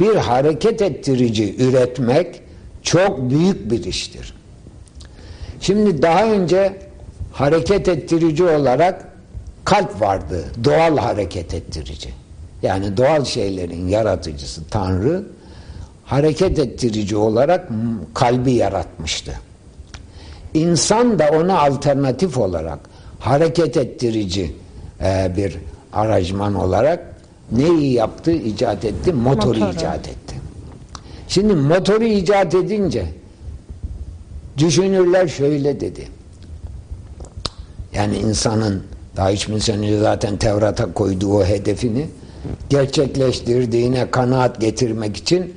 Bir hareket ettirici üretmek çok büyük bir iştir. Şimdi daha önce hareket ettirici olarak kalp vardı. Doğal hareket ettirici. Yani doğal şeylerin yaratıcısı Tanrı hareket ettirici olarak kalbi yaratmıştı. İnsan da ona alternatif olarak hareket ettirici e, bir aracman olarak neyi yaptı, icat etti? Motoru, motoru icat etti. Şimdi motoru icat edince düşünürler şöyle dedi. Yani insanın daha hiç kimsenin zaten Tevrat'a koyduğu o hedefini gerçekleştirdiğine kanaat getirmek için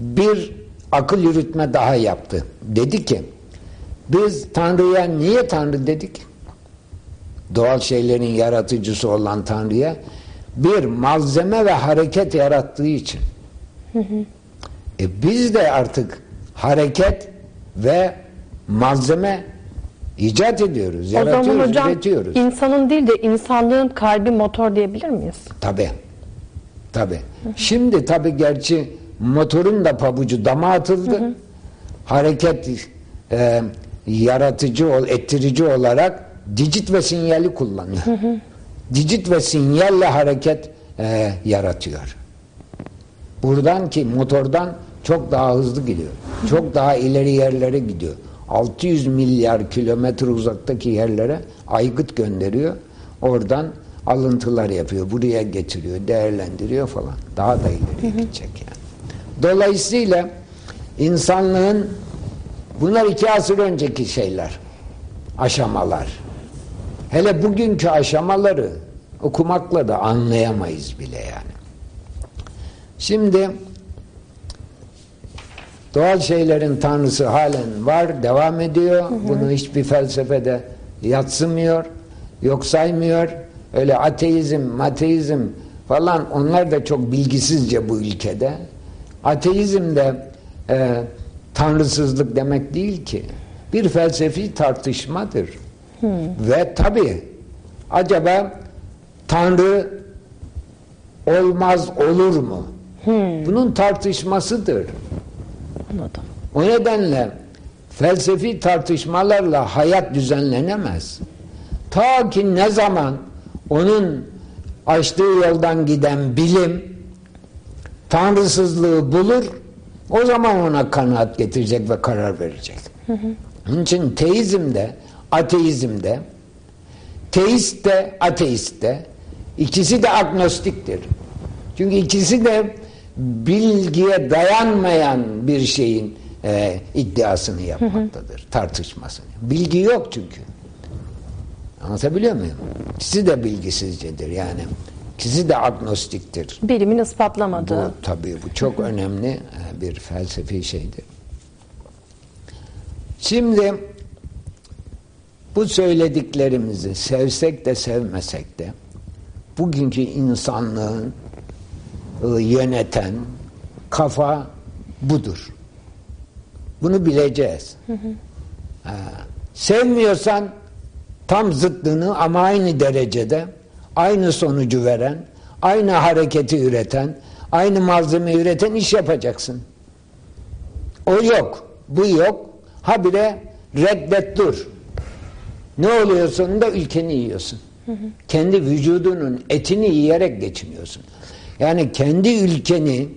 bir akıl yürütme daha yaptı. Dedi ki biz Tanrı'ya niye Tanrı dedik? Doğal şeylerin yaratıcısı olan Tanrı'ya bir malzeme ve hareket yarattığı için. Hı hı. E biz de artık hareket ve malzeme icat ediyoruz, o yaratıyoruz, zaman hocam, üretiyoruz. insanın değil de insanlığın kalbi motor diyebilir miyiz? Tabi. Tabi. Şimdi tabi gerçi motorun da pabucu dama atıldı. Hı hı. Hareket e, yaratıcı, ettirici olarak dicit ve sinyali kullanıyor. Hı ve sinyalle hareket e, yaratıyor. Buradan ki motordan çok daha hızlı gidiyor. Çok daha ileri yerlere gidiyor. 600 milyar kilometre uzaktaki yerlere aygıt gönderiyor. Oradan alıntılar yapıyor. Buraya getiriyor, değerlendiriyor falan. Daha da ileriye gidecek yani. Dolayısıyla insanlığın bunlar iki asır önceki şeyler. Aşamalar. Hele bugünkü aşamaları okumakla da anlayamayız bile yani. Şimdi doğal şeylerin tanrısı halen var, devam ediyor. Hı hı. Bunu hiçbir felsefede yatsımıyor, yok saymıyor. Öyle ateizm, mateizm falan onlar da çok bilgisizce bu ülkede. Ateizm de e, tanrısızlık demek değil ki. Bir felsefi tartışmadır. Hmm. Ve tabi acaba Tanrı olmaz olur mu? Bunun tartışmasıdır. Anladım. O nedenle felsefi tartışmalarla hayat düzenlenemez. Ta ki ne zaman onun açtığı yoldan giden bilim tanrısızlığı bulur o zaman ona kanaat getirecek ve karar verecek. Onun için teizmde, ateizmde teist de ateist de ikisi de agnostiktir. Çünkü ikisi de bilgiye dayanmayan bir şeyin e, iddiasını yapmaktadır, tartışmasını. Bilgi yok çünkü. Anlatabiliyor muyum? İkisi de bilgisizcedir yani. İkisi de agnostiktir. Bilimin ispatlamadığı. Bu tabii bu çok önemli e, bir felsefi şeydir. Şimdi bu söylediklerimizi sevsek de sevmesek de bugünkü insanlığın e, yöneten kafa budur. Bunu bileceğiz. Ha, sevmiyorsan tam zıttını ama aynı derecede aynı sonucu veren, aynı hareketi üreten, aynı malzeme üreten iş yapacaksın. O yok. Bu yok. Habire reddet dur. Ne oluyor sonunda? Ülkeni yiyorsun. Kendi vücudunun etini yiyerek geçiniyorsun. Yani kendi ülkeni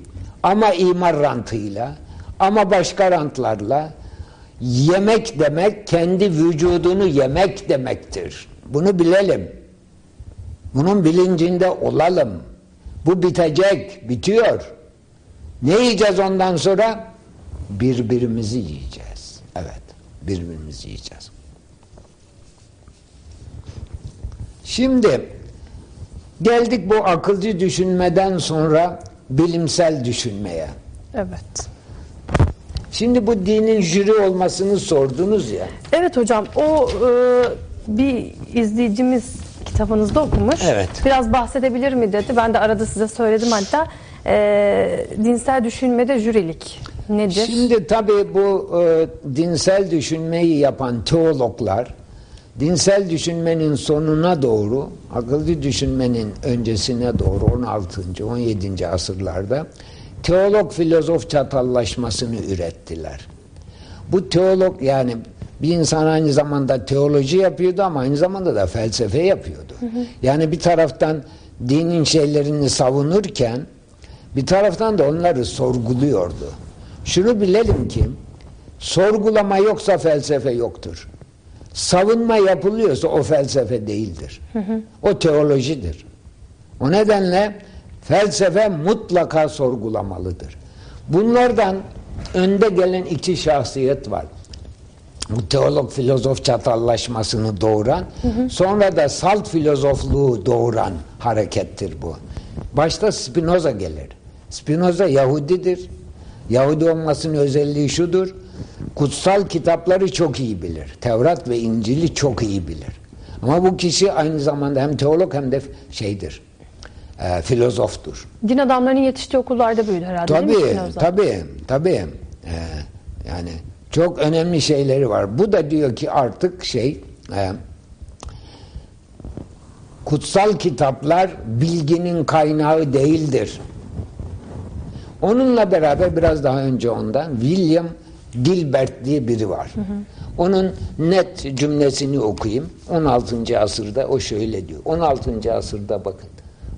ama imar rantıyla ama başka rantlarla yemek demek kendi vücudunu yemek demektir. Bunu bilelim. Bunun bilincinde olalım. Bu bitecek, bitiyor. Ne yiyeceğiz ondan sonra? Birbirimizi yiyeceğiz. Evet, birbirimizi yiyeceğiz. Şimdi geldik bu akılcı düşünmeden sonra bilimsel düşünmeye. Evet. Şimdi bu dinin jüri olmasını sordunuz ya. Evet hocam o e, bir izleyicimiz kitabınızda okumuş. Evet. Biraz bahsedebilir mi dedi. Ben de arada size söyledim hatta. E, dinsel düşünmede jürilik nedir? Şimdi tabii bu e, dinsel düşünmeyi yapan teologlar dinsel düşünmenin sonuna doğru akılcı düşünmenin öncesine doğru 16. 17. asırlarda teolog filozof çatallaşmasını ürettiler. Bu teolog yani bir insan aynı zamanda teoloji yapıyordu ama aynı zamanda da felsefe yapıyordu. Yani bir taraftan dinin şeylerini savunurken bir taraftan da onları sorguluyordu. Şunu bilelim ki sorgulama yoksa felsefe yoktur. Savunma yapılıyorsa o felsefe değildir. O teolojidir. O nedenle felsefe mutlaka sorgulamalıdır. Bunlardan önde gelen iki şahsiyet var. Bu teolog filozof çatallaşmasını doğuran, sonra da salt filozofluğu doğuran harekettir bu. Başta Spinoza gelir. Spinoza Yahudidir. Yahudi olmasının özelliği şudur. Kutsal kitapları çok iyi bilir. Tevrat ve İncil'i çok iyi bilir. Ama bu kişi aynı zamanda hem teolog hem de şeydir. E, filozoftur. Din adamlarının yetiştiği okullarda büyüdü herhalde değil mi Tabii, tabii, tabii. Ee, yani çok önemli şeyleri var. Bu da diyor ki artık şey e, kutsal kitaplar bilginin kaynağı değildir. Onunla beraber biraz daha önce ondan William Gilbert diye biri var. Onun net cümlesini okuyayım. 16. asırda o şöyle diyor. 16. asırda bakın.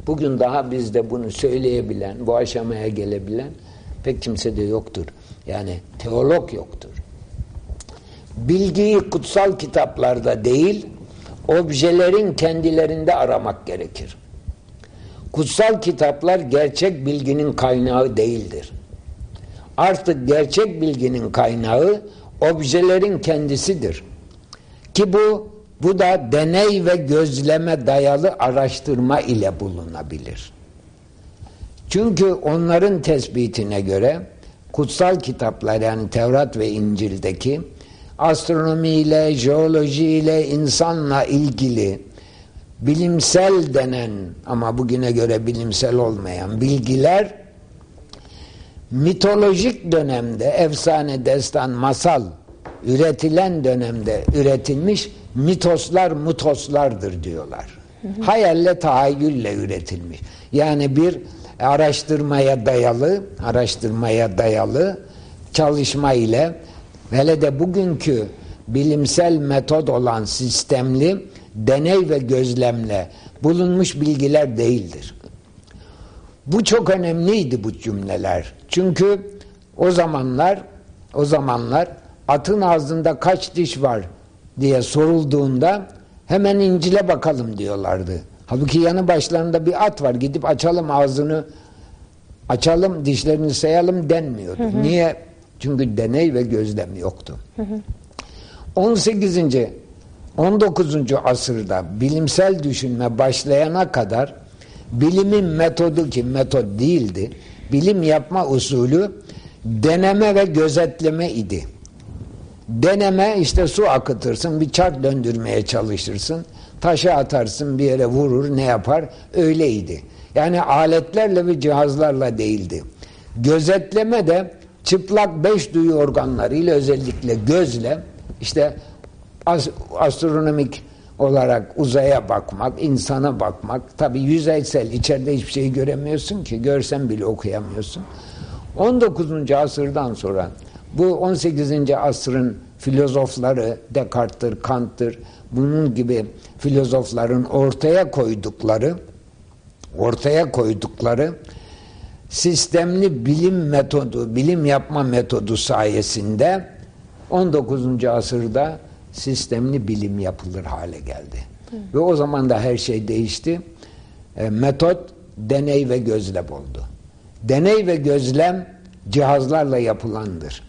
Bugün daha bizde bunu söyleyebilen, bu aşamaya gelebilen pek kimse de yoktur. Yani teolog yoktur. Bilgiyi kutsal kitaplarda değil, objelerin kendilerinde aramak gerekir. Kutsal kitaplar gerçek bilginin kaynağı değildir. Artık gerçek bilginin kaynağı objelerin kendisidir. Ki bu bu da deney ve gözleme dayalı araştırma ile bulunabilir. Çünkü onların tespitine göre kutsal kitaplar yani Tevrat ve İncil'deki astronomiyle, jeolojiyle, insanla ilgili bilimsel denen ama bugüne göre bilimsel olmayan bilgiler mitolojik dönemde efsane, destan, masal üretilen dönemde üretilmiş mitoslar mutoslardır diyorlar. Hayalle, tahayyülle üretilmiş. Yani bir araştırmaya dayalı, araştırmaya dayalı çalışma ile hele de bugünkü bilimsel metod olan sistemli deney ve gözlemle bulunmuş bilgiler değildir. Bu çok önemliydi bu cümleler. Çünkü o zamanlar o zamanlar atın ağzında kaç diş var diye sorulduğunda hemen incile bakalım diyorlardı. Halbuki yanı başlarında bir at var. Gidip açalım ağzını açalım dişlerini sayalım denmiyordu. Hı hı. Niye? Çünkü deney ve gözlem yoktu. Hı hı. 18. 19. asırda bilimsel düşünme başlayana kadar bilimin metodu ki metod değildi. Bilim yapma usulü deneme ve gözetleme idi. Deneme işte su akıtırsın, bir çark döndürmeye çalışırsın, taşı atarsın bir yere vurur ne yapar öyleydi. Yani aletlerle ve cihazlarla değildi. Gözetleme de çıplak beş duyu organlarıyla özellikle gözle işte astronomik olarak uzaya bakmak, insana bakmak tabi yüzeysel içeride hiçbir şeyi göremiyorsun ki görsen bile okuyamıyorsun. 19. asırdan sonra bu 18. asrın filozofları Descartes'tir, Kant'tır bunun gibi filozofların ortaya koydukları ortaya koydukları sistemli bilim metodu, bilim yapma metodu sayesinde 19. asırda sistemli bilim yapılır hale geldi. Hı. Ve o zaman da her şey değişti. E, metot deney ve gözlem oldu. Deney ve gözlem cihazlarla yapılandır.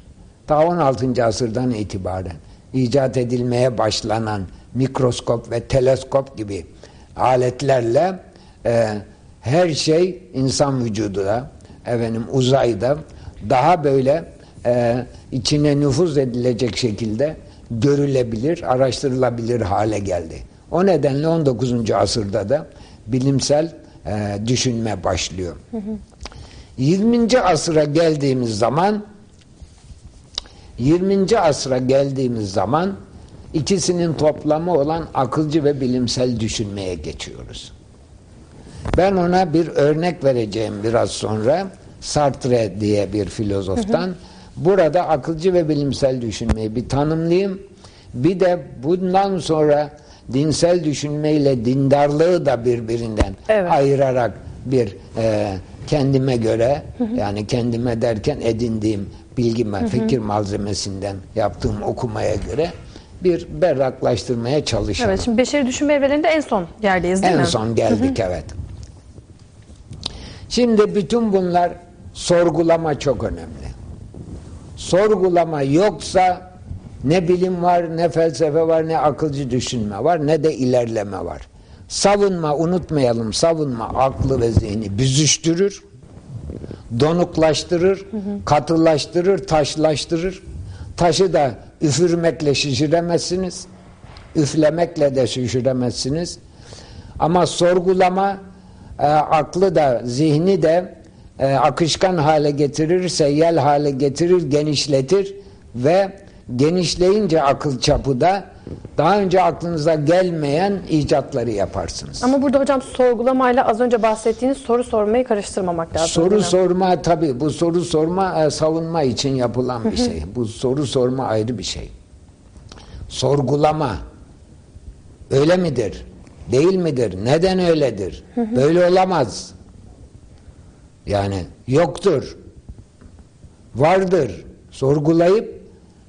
Ta 16. asırdan itibaren icat edilmeye başlanan mikroskop ve teleskop gibi aletlerle e, her şey insan vücuduna, efendim uzayda daha böyle e, içine nüfuz edilecek şekilde görülebilir, araştırılabilir hale geldi. O nedenle 19. asırda da bilimsel e, düşünme başlıyor. Hı hı. 20. asıra geldiğimiz zaman 20. asra geldiğimiz zaman ikisinin toplamı olan akılcı ve bilimsel düşünmeye geçiyoruz. Ben ona bir örnek vereceğim biraz sonra. Sartre diye bir filozoftan. Hı hı. Burada akılcı ve bilimsel düşünmeyi bir tanımlayayım. Bir de bundan sonra dinsel düşünmeyle dindarlığı da birbirinden evet. ayırarak bir e, kendime göre hı hı. yani kendime derken edindiğim bilgi, hı hı. fikir malzemesinden yaptığım okumaya göre bir berraklaştırmaya çalışalım. Evet, şimdi beşeri düşünme evrelerinde en son yerdeyiz değil en mi? En son geldik hı hı. evet. Şimdi bütün bunlar sorgulama çok önemli. Sorgulama yoksa ne bilim var, ne felsefe var, ne akılcı düşünme var, ne de ilerleme var. Savunma, unutmayalım, savunma aklı ve zihni büzüştürür, donuklaştırır, hı hı. katılaştırır, taşlaştırır. Taşı da üfürmekle şişiremezsiniz, üflemekle de şişiremezsiniz. Ama sorgulama e, aklı da, zihni de e, akışkan hale getirir, seyyal hale getirir, genişletir ve genişleyince akıl çapı da daha önce aklınıza gelmeyen icatları yaparsınız. Ama burada hocam sorgulamayla az önce bahsettiğiniz soru sormayı karıştırmamak lazım. Soru sorma tabi bu soru sorma e, savunma için yapılan bir şey. Bu soru sorma ayrı bir şey. Sorgulama öyle midir? Değil midir? Neden öyledir? Böyle olamaz. Yani yoktur. Vardır. Sorgulayıp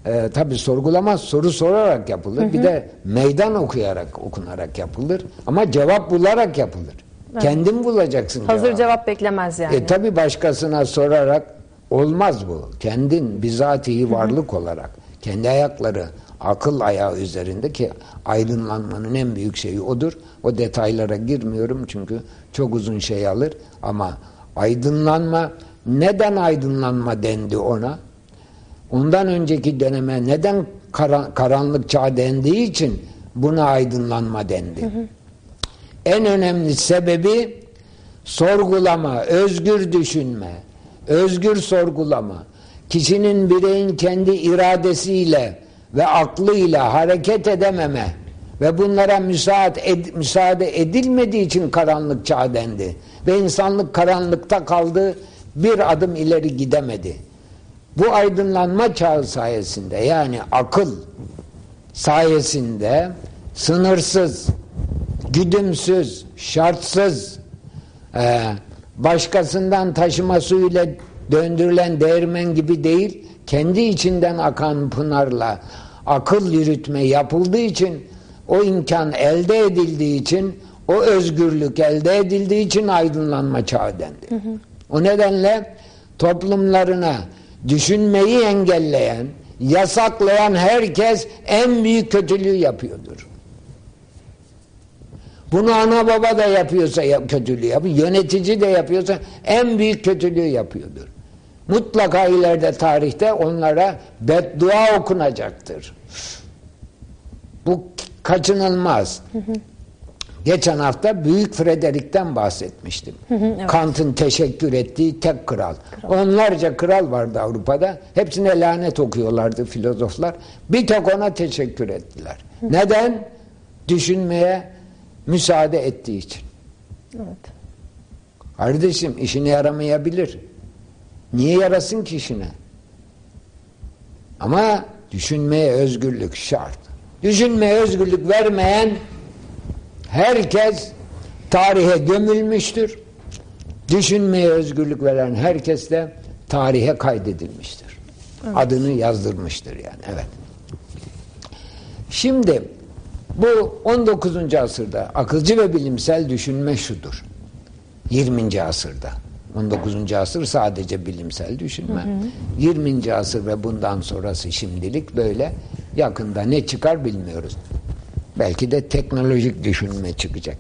e, tabi sorgulamaz soru sorarak yapılır. Hı hı. Bir de meydan okuyarak okunarak yapılır. Ama cevap bularak yapılır. Evet. Kendin bulacaksın Hazır cevap, cevap beklemez yani. E tabi başkasına sorarak olmaz bu. Kendin bizatihi varlık hı hı. olarak kendi ayakları akıl ayağı üzerinde ki aydınlanmanın en büyük şeyi odur. O detaylara girmiyorum çünkü çok uzun şey alır ama aydınlanma neden aydınlanma dendi ona? Ondan önceki döneme neden karanlık çağ dendiği için buna aydınlanma dendi. Hı hı. En önemli sebebi sorgulama, özgür düşünme, özgür sorgulama. Kişinin bireyin kendi iradesiyle ve aklıyla hareket edememe Ve bunlara müsaade, ed, müsaade edilmediği için karanlık çağ dendi. Ve insanlık karanlıkta kaldı, bir adım ileri gidemedi. Bu aydınlanma çağı sayesinde yani akıl sayesinde sınırsız, güdümsüz, şartsız, e, başkasından taşıma suyuyla döndürülen değirmen gibi değil, kendi içinden akan pınarla akıl yürütme yapıldığı için o imkan elde edildiği için o özgürlük elde edildiği için aydınlanma çağı dendi. Hı hı. O nedenle toplumlarına düşünmeyi engelleyen, yasaklayan herkes en büyük kötülüğü yapıyordur. Bunu ana baba da yapıyorsa kötülüğü yapıyor, yönetici de yapıyorsa en büyük kötülüğü yapıyordur. Mutlaka ileride tarihte onlara beddua okunacaktır. Bu kaçınılmaz. Hı hı. Geçen hafta Büyük Frederik'ten bahsetmiştim. Hı hı, evet. Kant'ın teşekkür ettiği tek kral. kral. Onlarca kral vardı Avrupa'da. Hepsine lanet okuyorlardı filozoflar. Bir tek ona teşekkür ettiler. Hı. Neden? Düşünmeye müsaade ettiği için. Evet. Kardeşim işine yaramayabilir. Niye yarasın ki işine? Ama düşünmeye özgürlük şart. Düşünmeye özgürlük vermeyen herkes tarihe gömülmüştür. Düşünmeye özgürlük veren herkes de tarihe kaydedilmiştir. Evet. Adını yazdırmıştır yani. Evet. Şimdi bu 19. asırda akılcı ve bilimsel düşünme şudur. 20. asırda. 19. asır sadece bilimsel düşünme. Hı hı. 20. asır ve bundan sonrası şimdilik böyle. Yakında ne çıkar bilmiyoruz. Belki de teknolojik düşünme çıkacak.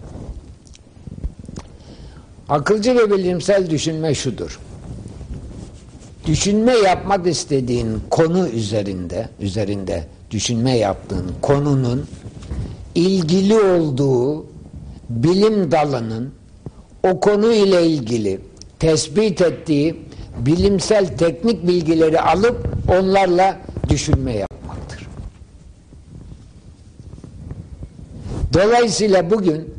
Akılcı ve bilimsel düşünme şudur. Düşünme yapmak istediğin konu üzerinde, üzerinde düşünme yaptığın konunun ilgili olduğu bilim dalının o konu ile ilgili tespit ettiği bilimsel teknik bilgileri alıp onlarla düşünme yapmaktır. Dolayısıyla bugün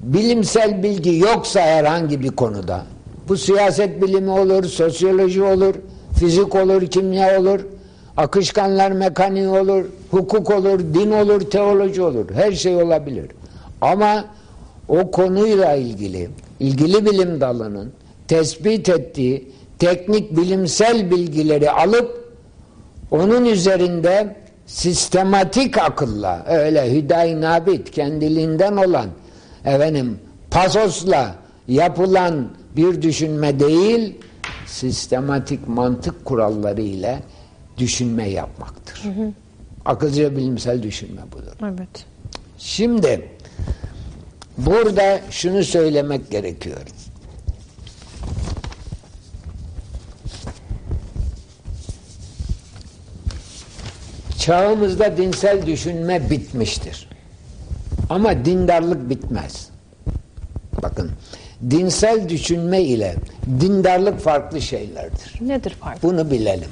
bilimsel bilgi yoksa herhangi bir konuda bu siyaset bilimi olur, sosyoloji olur, fizik olur, kimya olur, akışkanlar mekaniği olur, hukuk olur, din olur, teoloji olur. Her şey olabilir. Ama o konuyla ilgili, ilgili bilim dalının tespit ettiği teknik bilimsel bilgileri alıp onun üzerinde sistematik akılla öyle hüdayi nabit kendiliğinden olan efendim pasosla yapılan bir düşünme değil sistematik mantık kuralları ile düşünme yapmaktır. Hı hı. Akılcı bilimsel düşünme budur. Evet. Şimdi burada şunu söylemek gerekiyor. Çağımızda dinsel düşünme bitmiştir. Ama dindarlık bitmez. Bakın dinsel düşünme ile dindarlık farklı şeylerdir. Nedir fark? Bunu bilelim.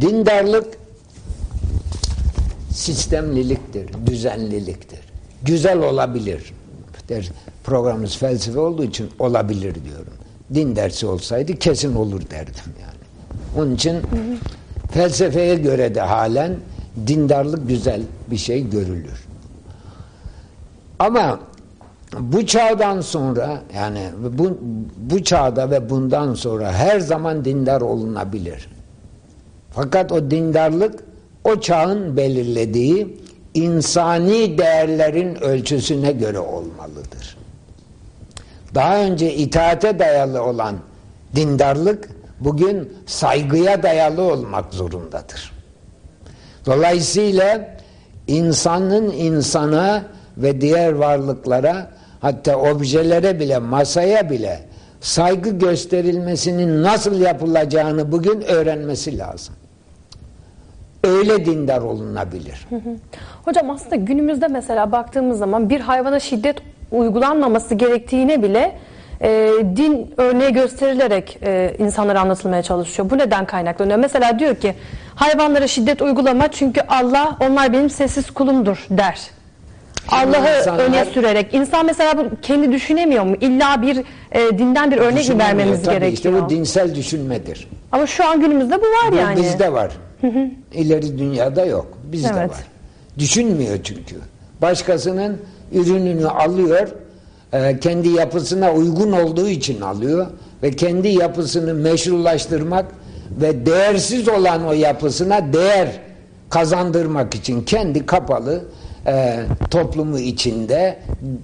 Dindarlık sistemliliktir, düzenliliktir. Güzel olabilir. Der, programımız felsefe olduğu için olabilir diyorum. Din dersi olsaydı kesin olur derdim yani. Onun için hı hı. Felsefeye göre de halen dindarlık güzel bir şey görülür. Ama bu çağdan sonra yani bu, bu çağda ve bundan sonra her zaman dindar olunabilir. Fakat o dindarlık o çağın belirlediği insani değerlerin ölçüsüne göre olmalıdır. Daha önce itaate dayalı olan dindarlık bugün saygıya dayalı olmak zorundadır. Dolayısıyla insanın insana ve diğer varlıklara hatta objelere bile masaya bile saygı gösterilmesinin nasıl yapılacağını bugün öğrenmesi lazım öyle dindar olunabilir. Hocam aslında günümüzde mesela baktığımız zaman bir hayvana şiddet uygulanmaması gerektiğine bile e, din örneği gösterilerek e, insanlara anlatılmaya çalışıyor. Bu neden kaynaklanıyor? Mesela diyor ki hayvanlara şiddet uygulama çünkü Allah onlar benim sessiz kulumdur der. Allah'ı öne sürerek. insan mesela bu kendi düşünemiyor mu? İlla bir e, dinden bir örnek mi vermemiz Tabii gerekiyor? işte bu dinsel düşünmedir. Ama şu an günümüzde bu var Bu yani. bizde var. İleri dünyada yok. Bizde Evet. var. Düşünmüyor çünkü. Başkasının ürününü alıyor, e, kendi yapısına uygun olduğu için alıyor ve kendi yapısını meşrulaştırmak ve değersiz olan o yapısına değer kazandırmak için kendi kapalı e, toplumu içinde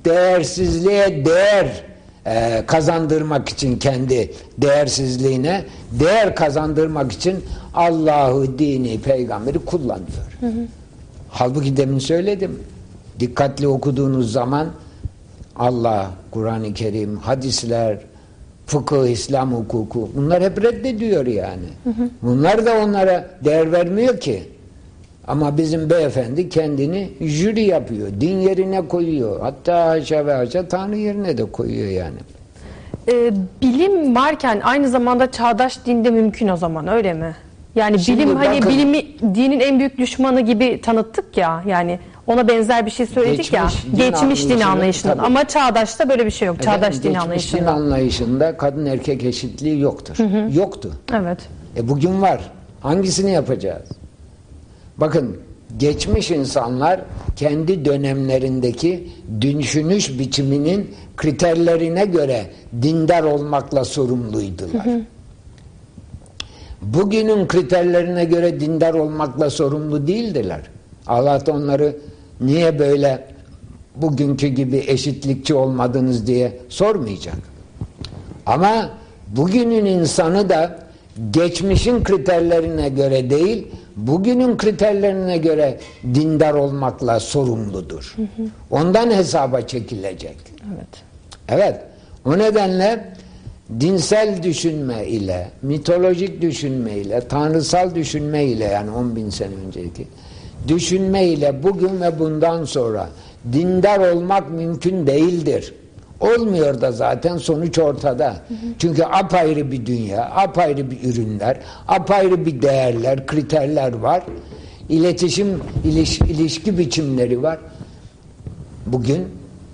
değersizliğe değer e, kazandırmak için kendi değersizliğine değer kazandırmak için Allah'ı, dini, peygamberi kullanıyor. Halbuki demin söyledim. Dikkatli okuduğunuz zaman Allah, Kur'an-ı Kerim, hadisler, fıkıh, İslam hukuku bunlar hep reddediyor yani. Bunlar da onlara değer vermiyor ki. Ama bizim beyefendi kendini jüri yapıyor. Din yerine koyuyor. Hatta haşa ve haşa Tanrı yerine de koyuyor yani. E, bilim varken aynı zamanda çağdaş dinde mümkün o zaman öyle mi? Yani Şimdi bilim hani bakın- bilimi dinin en büyük düşmanı gibi tanıttık ya yani ona benzer bir şey söyledik ya. Geçmiş din Geçmiş din tabii. ama çağdaşta böyle bir şey yok. Çağdaş Efendim, din geçmiş anlayışında. din anlayışında kadın erkek eşitliği yoktur. Yoktu. Evet. E bugün var. Hangisini yapacağız? Bakın geçmiş insanlar kendi dönemlerindeki düşünüş biçiminin kriterlerine göre dindar olmakla sorumluydular. Bugünün kriterlerine göre dindar olmakla sorumlu değildiler. Allah da onları niye böyle bugünkü gibi eşitlikçi olmadınız diye sormayacak. Ama bugünün insanı da geçmişin kriterlerine göre değil, bugünün kriterlerine göre dindar olmakla sorumludur. Ondan hesaba çekilecek. Evet. Evet. O nedenle dinsel düşünme ile, mitolojik düşünme ile, tanrısal düşünme ile yani 10 bin sene önceki düşünme ile bugün ve bundan sonra dindar olmak mümkün değildir. Olmuyor da zaten sonuç ortada. Çünkü apayrı bir dünya, apayrı bir ürünler, apayrı bir değerler, kriterler var. İletişim, iliş, ilişki biçimleri var. Bugün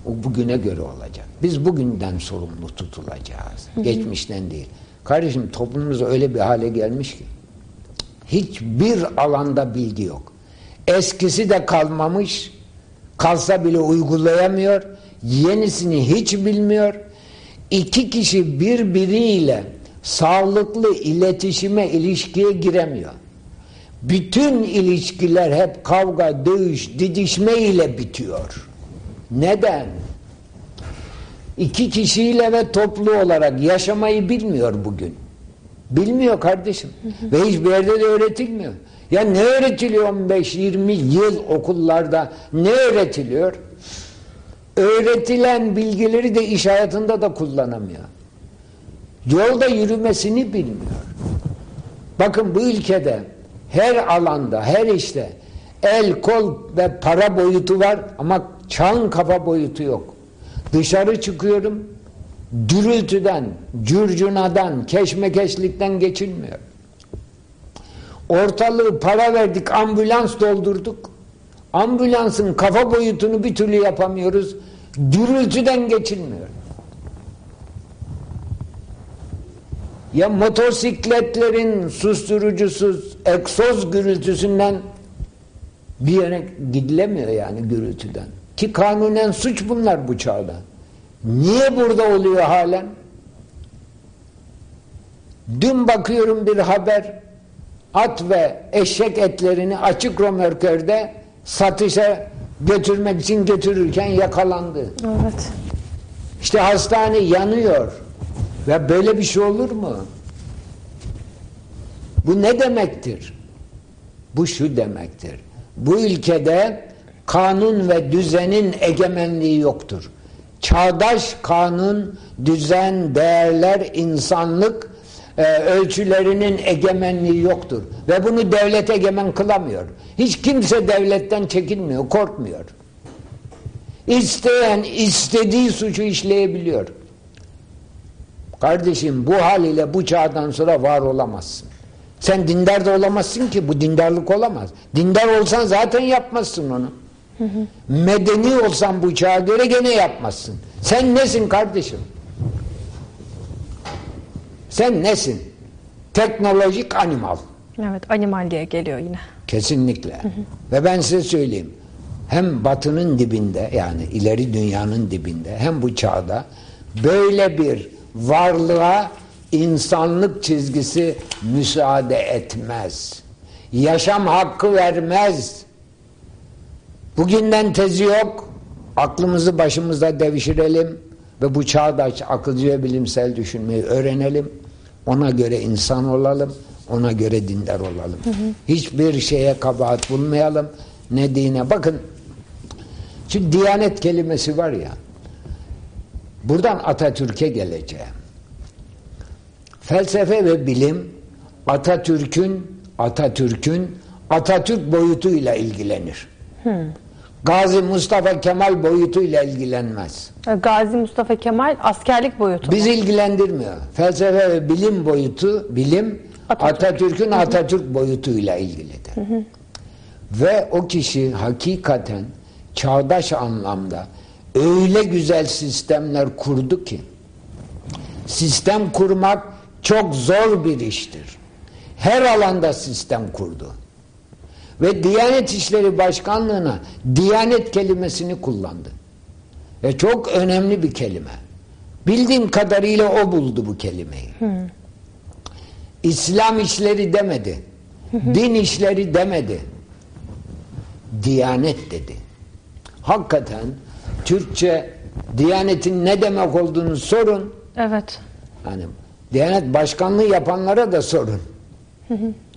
bugüne göre olacak. Biz bugünden sorumlu tutulacağız. Geçmişten değil. Kardeşim toplumumuz öyle bir hale gelmiş ki hiçbir alanda bilgi yok. Eskisi de kalmamış, kalsa bile uygulayamıyor, yenisini hiç bilmiyor. İki kişi birbiriyle sağlıklı iletişime, ilişkiye giremiyor. Bütün ilişkiler hep kavga, dövüş, didişme ile bitiyor. Neden? İki kişiyle ve toplu olarak yaşamayı bilmiyor bugün. Bilmiyor kardeşim. Ve hiçbir yerde de öğretilmiyor. Ya ne öğretiliyor 15-20 yıl okullarda? Ne öğretiliyor? Öğretilen bilgileri de iş hayatında da kullanamıyor. Yolda yürümesini bilmiyor. Bakın bu ülkede her alanda, her işte el, kol ve para boyutu var ama çağın kafa boyutu yok. Dışarı çıkıyorum, gürültüden, curcunadan, keşmekeşlikten geçilmiyor. Ortalığı para verdik, ambulans doldurduk. Ambulansın kafa boyutunu bir türlü yapamıyoruz. Gürültüden geçilmiyor. Ya motosikletlerin susturucusuz egzoz gürültüsünden bir yere gidilemiyor yani gürültüden. Ki kanunen suç bunlar bu çağda. Niye burada oluyor halen? Dün bakıyorum bir haber at ve eşek etlerini açık römorkörde satışa götürmek için götürürken yakalandı. Evet. İşte hastane yanıyor. Ve böyle bir şey olur mu? Bu ne demektir? Bu şu demektir. Bu ülkede kanun ve düzenin egemenliği yoktur. Çağdaş kanun, düzen, değerler, insanlık e, ölçülerinin egemenliği yoktur. Ve bunu devlet egemen kılamıyor. Hiç kimse devletten çekinmiyor, korkmuyor. İsteyen istediği suçu işleyebiliyor. Kardeşim bu hal ile bu çağdan sonra var olamazsın. Sen dindar da olamazsın ki bu dindarlık olamaz. Dindar olsan zaten yapmazsın onu. Medeni olsan bu çağa göre gene yapmazsın. Sen nesin kardeşim? Sen nesin? Teknolojik animal. Evet animal diye geliyor yine. Kesinlikle. Ve ben size söyleyeyim. Hem batının dibinde yani ileri dünyanın dibinde hem bu çağda böyle bir varlığa insanlık çizgisi müsaade etmez. Yaşam hakkı vermez. Bugünden tezi yok. Aklımızı başımızda devşirelim ve bu çağdaş akılcı ve bilimsel düşünmeyi öğrenelim. Ona göre insan olalım. Ona göre dindar olalım. Hı hı. Hiçbir şeye kabahat bulmayalım. Ne dine. Bakın şu diyanet kelimesi var ya buradan Atatürk'e geleceğim. Felsefe ve bilim Atatürk'ün Atatürk'ün Atatürk boyutuyla ilgilenir. Hı. Gazi Mustafa Kemal boyutuyla ilgilenmez. Gazi Mustafa Kemal askerlik boyutu. Biz ilgilendirmiyor. Felsefe ve bilim boyutu, bilim Atatürk'ün Atatürk, Atatürk boyutuyla ilgilidir. Hı hı. Ve o kişi hakikaten çağdaş anlamda öyle güzel sistemler kurdu ki sistem kurmak çok zor bir iştir. Her alanda sistem kurdu. Ve Diyanet İşleri Başkanlığı'na Diyanet kelimesini kullandı. Ve çok önemli bir kelime. Bildiğim kadarıyla o buldu bu kelimeyi. Hı. İslam işleri demedi. Din işleri demedi. Diyanet dedi. Hakikaten Türkçe Diyanetin ne demek olduğunu sorun. Evet. Yani Diyanet başkanlığı yapanlara da sorun.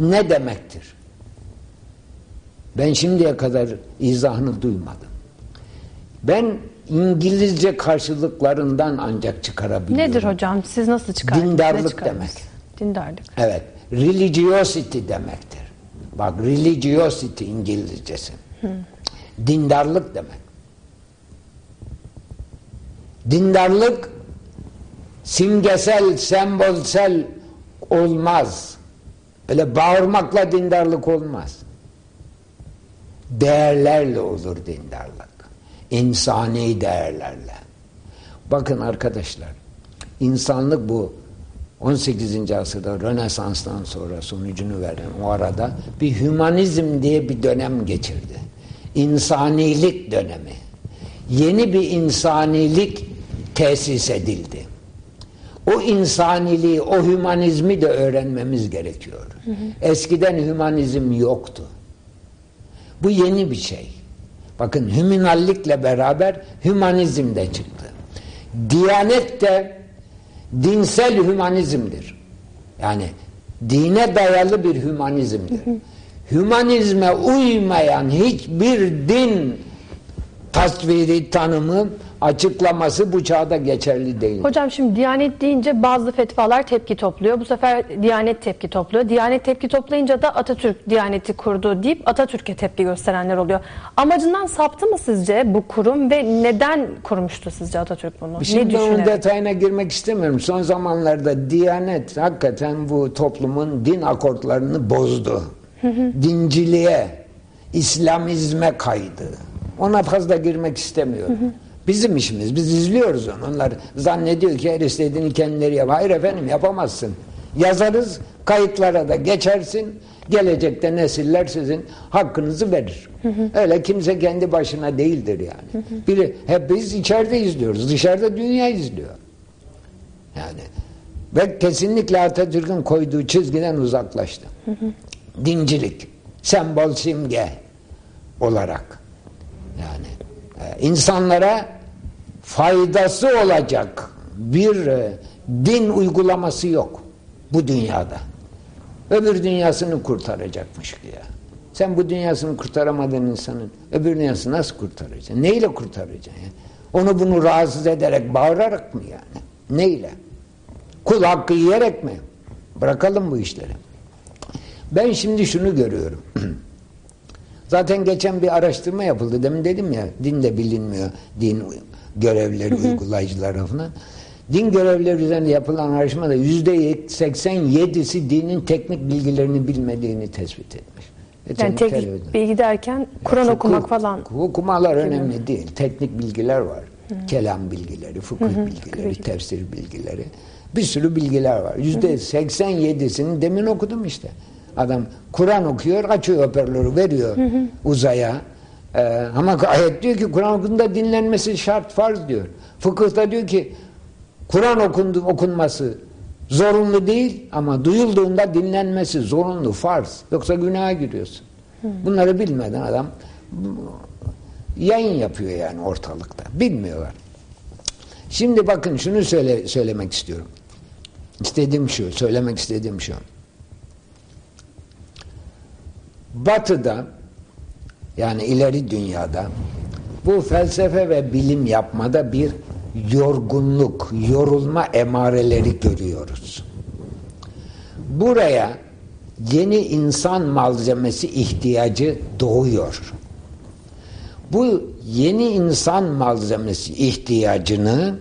Ne demektir? Ben şimdiye kadar izahını duymadım. Ben İngilizce karşılıklarından ancak çıkarabiliyorum. Nedir hocam? Siz nasıl çıkardınız? Dindarlık demek. Dindarlık. Evet. Religiosity demektir. Bak religiosity İngilizcesi. Hı. Dindarlık demek. Dindarlık simgesel, sembolsel olmaz. Böyle bağırmakla dindarlık olmaz. Değerlerle olur dindarlık. İnsani değerlerle. Bakın arkadaşlar, insanlık bu 18. asırda Rönesans'tan sonra sonucunu veren o arada bir hümanizm diye bir dönem geçirdi. İnsanilik dönemi. Yeni bir insanilik tesis edildi. O insaniliği, o hümanizmi de öğrenmemiz gerekiyor. Hı hı. Eskiden hümanizm yoktu. Bu yeni bir şey. Bakın hüminallikle beraber hümanizm de çıktı. Diyanet de dinsel hümanizmdir. Yani dine dayalı bir hümanizmdir. Hümanizme uymayan hiçbir din tasviri, tanımı açıklaması bu çağda geçerli değil. Hocam şimdi Diyanet deyince bazı fetvalar tepki topluyor. Bu sefer Diyanet tepki topluyor. Diyanet tepki toplayınca da Atatürk Diyaneti kurdu deyip Atatürk'e tepki gösterenler oluyor. Amacından saptı mı sizce bu kurum ve neden kurmuştu sizce Atatürk bunu? Şimdi ne onun detayına girmek istemiyorum. Son zamanlarda Diyanet hakikaten bu toplumun din akortlarını bozdu. Dinciliğe, İslamizme kaydı. Ona fazla girmek istemiyorum. Bizim işimiz. Biz izliyoruz onu. Onlar zannediyor ki her istediğini kendileri yap. Hayır efendim yapamazsın. Yazarız, kayıtlara da geçersin. Gelecekte nesiller sizin hakkınızı verir. Hı hı. Öyle kimse kendi başına değildir yani. Hı hı. Biri, hep biz içeride izliyoruz. Dışarıda dünya izliyor. Yani ve kesinlikle Atatürk'ün koyduğu çizgiden uzaklaştı. Hı hı. Dincilik, sembol simge olarak. Yani e, insanlara faydası olacak bir e, din uygulaması yok bu dünyada. Öbür dünyasını kurtaracakmış ki ya. Sen bu dünyasını kurtaramadığın insanın öbür dünyasını nasıl kurtaracaksın? Neyle kurtaracaksın? Onu bunu rahatsız ederek, bağırarak mı yani? Neyle? Kul hakkı yiyerek mi? Bırakalım bu işleri. Ben şimdi şunu görüyorum. Zaten geçen bir araştırma yapıldı. Demin dedim ya din de bilinmiyor. Din görevlileri, uygulayıcılar tarafından. Din görevlileri üzerinde yapılan araştırmada yüzde 87'si dinin teknik bilgilerini bilmediğini tespit etmiş. Geçen Yani tek televizyon. bilgi derken Kur'an okumak falan. Okumalar önemli değil. Teknik bilgiler var. Kelam bilgileri, fıkıh bilgileri, tefsir bilgileri. Bir sürü bilgiler var. Yüzde 87'sini demin okudum işte. Adam Kur'an okuyor, açıyor hoparlörü, veriyor uzaya. Ee, ama ayet diyor ki Kur'an okunduğunda dinlenmesi şart, farz diyor. Fıkıhta diyor ki Kur'an okundu, okunması zorunlu değil ama duyulduğunda dinlenmesi zorunlu, farz. Yoksa günaha giriyorsun. Bunları bilmeden adam yayın yapıyor yani ortalıkta. Bilmiyorlar. Şimdi bakın şunu söyle, söylemek istiyorum. İstediğim şu, söylemek istediğim şu. Batı'da yani ileri dünyada bu felsefe ve bilim yapmada bir yorgunluk, yorulma emareleri görüyoruz. Buraya yeni insan malzemesi ihtiyacı doğuyor. Bu yeni insan malzemesi ihtiyacını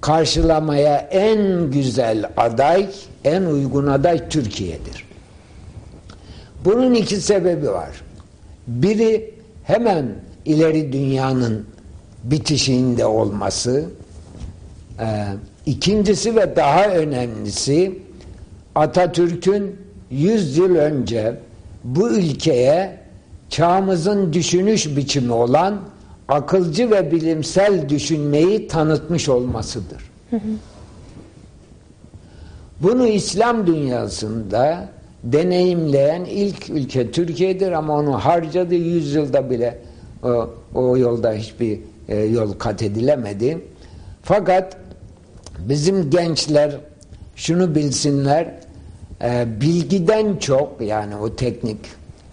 karşılamaya en güzel aday, en uygun aday Türkiye'dir. Bunun iki sebebi var. Biri hemen ileri dünyanın bitişiğinde olması, ee, ikincisi ve daha önemlisi Atatürk'ün 100 yıl önce bu ülkeye çağımızın düşünüş biçimi olan akılcı ve bilimsel düşünmeyi tanıtmış olmasıdır. Bunu İslam dünyasında deneyimleyen ilk ülke Türkiye'dir ama onu harcadı yüzyılda bile o, o yolda hiçbir e, yol kat edilemedi. Fakat bizim gençler şunu bilsinler e, bilgiden çok yani o teknik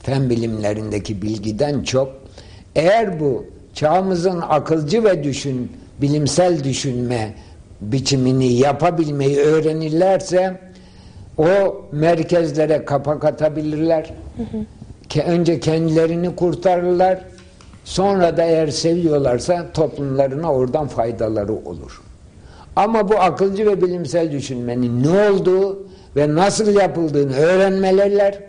fen bilimlerindeki bilgiden çok eğer bu çağımızın akılcı ve düşün bilimsel düşünme biçimini yapabilmeyi öğrenirlerse o merkezlere kapak atabilirler. Ke önce kendilerini kurtarırlar. Sonra da eğer seviyorlarsa toplumlarına oradan faydaları olur. Ama bu akılcı ve bilimsel düşünmenin ne olduğu ve nasıl yapıldığını öğrenmeliler.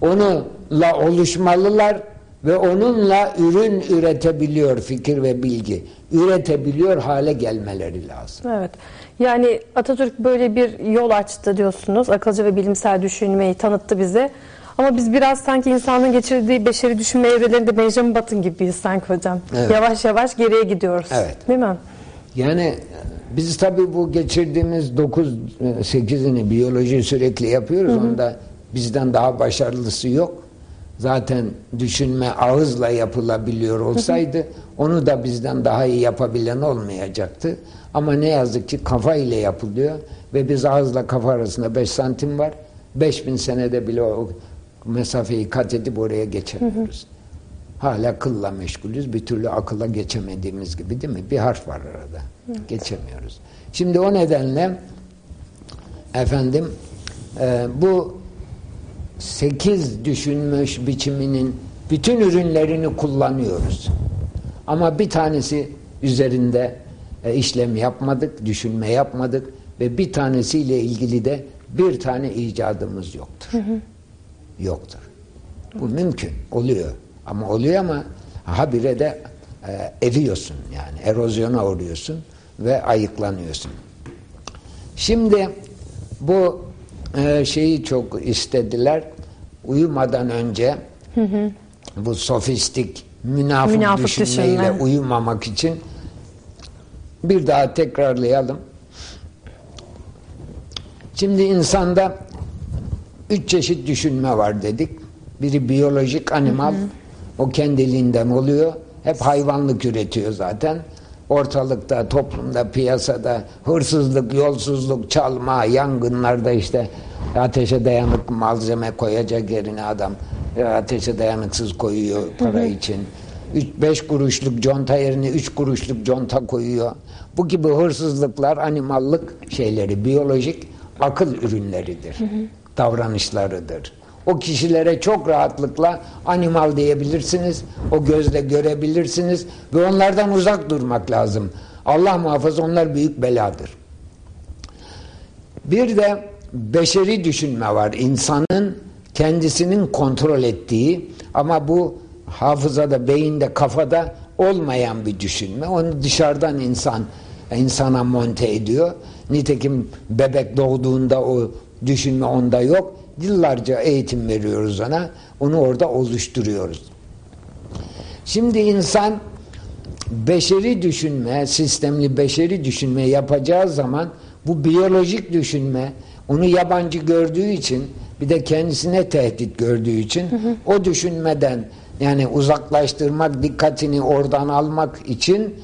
Onunla oluşmalılar ve onunla ürün üretebiliyor fikir ve bilgi. Üretebiliyor hale gelmeleri lazım. Evet. Yani Atatürk böyle bir yol açtı diyorsunuz. Akılcı ve bilimsel düşünmeyi tanıttı bize. Ama biz biraz sanki insanın geçirdiği beşeri düşünme evrelerinde Benjamin Button gibiyiz sanki hocam. Evet. Yavaş yavaş geriye gidiyoruz. Evet. Değil mi? Yani biz tabii bu geçirdiğimiz 9-8'ini biyoloji sürekli yapıyoruz. Onda bizden daha başarılısı yok. Zaten düşünme ağızla yapılabiliyor olsaydı onu da bizden daha iyi yapabilen olmayacaktı. Ama ne yazık ki kafa ile yapılıyor ve biz ağızla kafa arasında 5 santim var. 5000 senede bile o mesafeyi kat edip oraya geçemiyoruz. Hala kılla meşgulüz. Bir türlü akılla geçemediğimiz gibi değil mi? Bir harf var arada. Geçemiyoruz. Şimdi o nedenle efendim e, bu sekiz düşünmüş biçiminin bütün ürünlerini kullanıyoruz. Ama bir tanesi üzerinde e, işlem yapmadık, düşünme yapmadık ve bir tanesiyle ilgili de bir tane icadımız yoktur. Yoktur. Bu mümkün. Oluyor. Ama oluyor ama habire de e, eriyorsun yani. Erozyona uğruyorsun ve ayıklanıyorsun. Şimdi bu e, şeyi çok istediler. Uyumadan önce bu sofistik münafık, Münafık düşünmeyle düşünme. uyumamak için bir daha tekrarlayalım. Şimdi insanda üç çeşit düşünme var dedik. Biri biyolojik animal. O kendiliğinden oluyor. Hep hayvanlık üretiyor zaten. Ortalıkta, toplumda, piyasada hırsızlık, yolsuzluk, çalma, yangınlarda işte ateşe dayanık malzeme koyacak yerine adam e, ateşe dayanıksız koyuyor para için. 5 kuruşluk conta yerine 3 kuruşluk conta koyuyor. Bu gibi hırsızlıklar animallık şeyleri, biyolojik akıl ürünleridir. Davranışlarıdır. O kişilere çok rahatlıkla animal diyebilirsiniz. O gözle görebilirsiniz ve onlardan uzak durmak lazım. Allah muhafaza onlar büyük beladır. Bir de beşeri düşünme var. İnsanın kendisinin kontrol ettiği ama bu hafızada, beyinde, kafada olmayan bir düşünme. Onu dışarıdan insan insana monte ediyor. Nitekim bebek doğduğunda o düşünme onda yok. Yıllarca eğitim veriyoruz ona. Onu orada oluşturuyoruz. Şimdi insan beşeri düşünme, sistemli beşeri düşünme yapacağı zaman bu biyolojik düşünme onu yabancı gördüğü için bir de kendisine tehdit gördüğü için hı hı. o düşünmeden yani uzaklaştırmak, dikkatini oradan almak için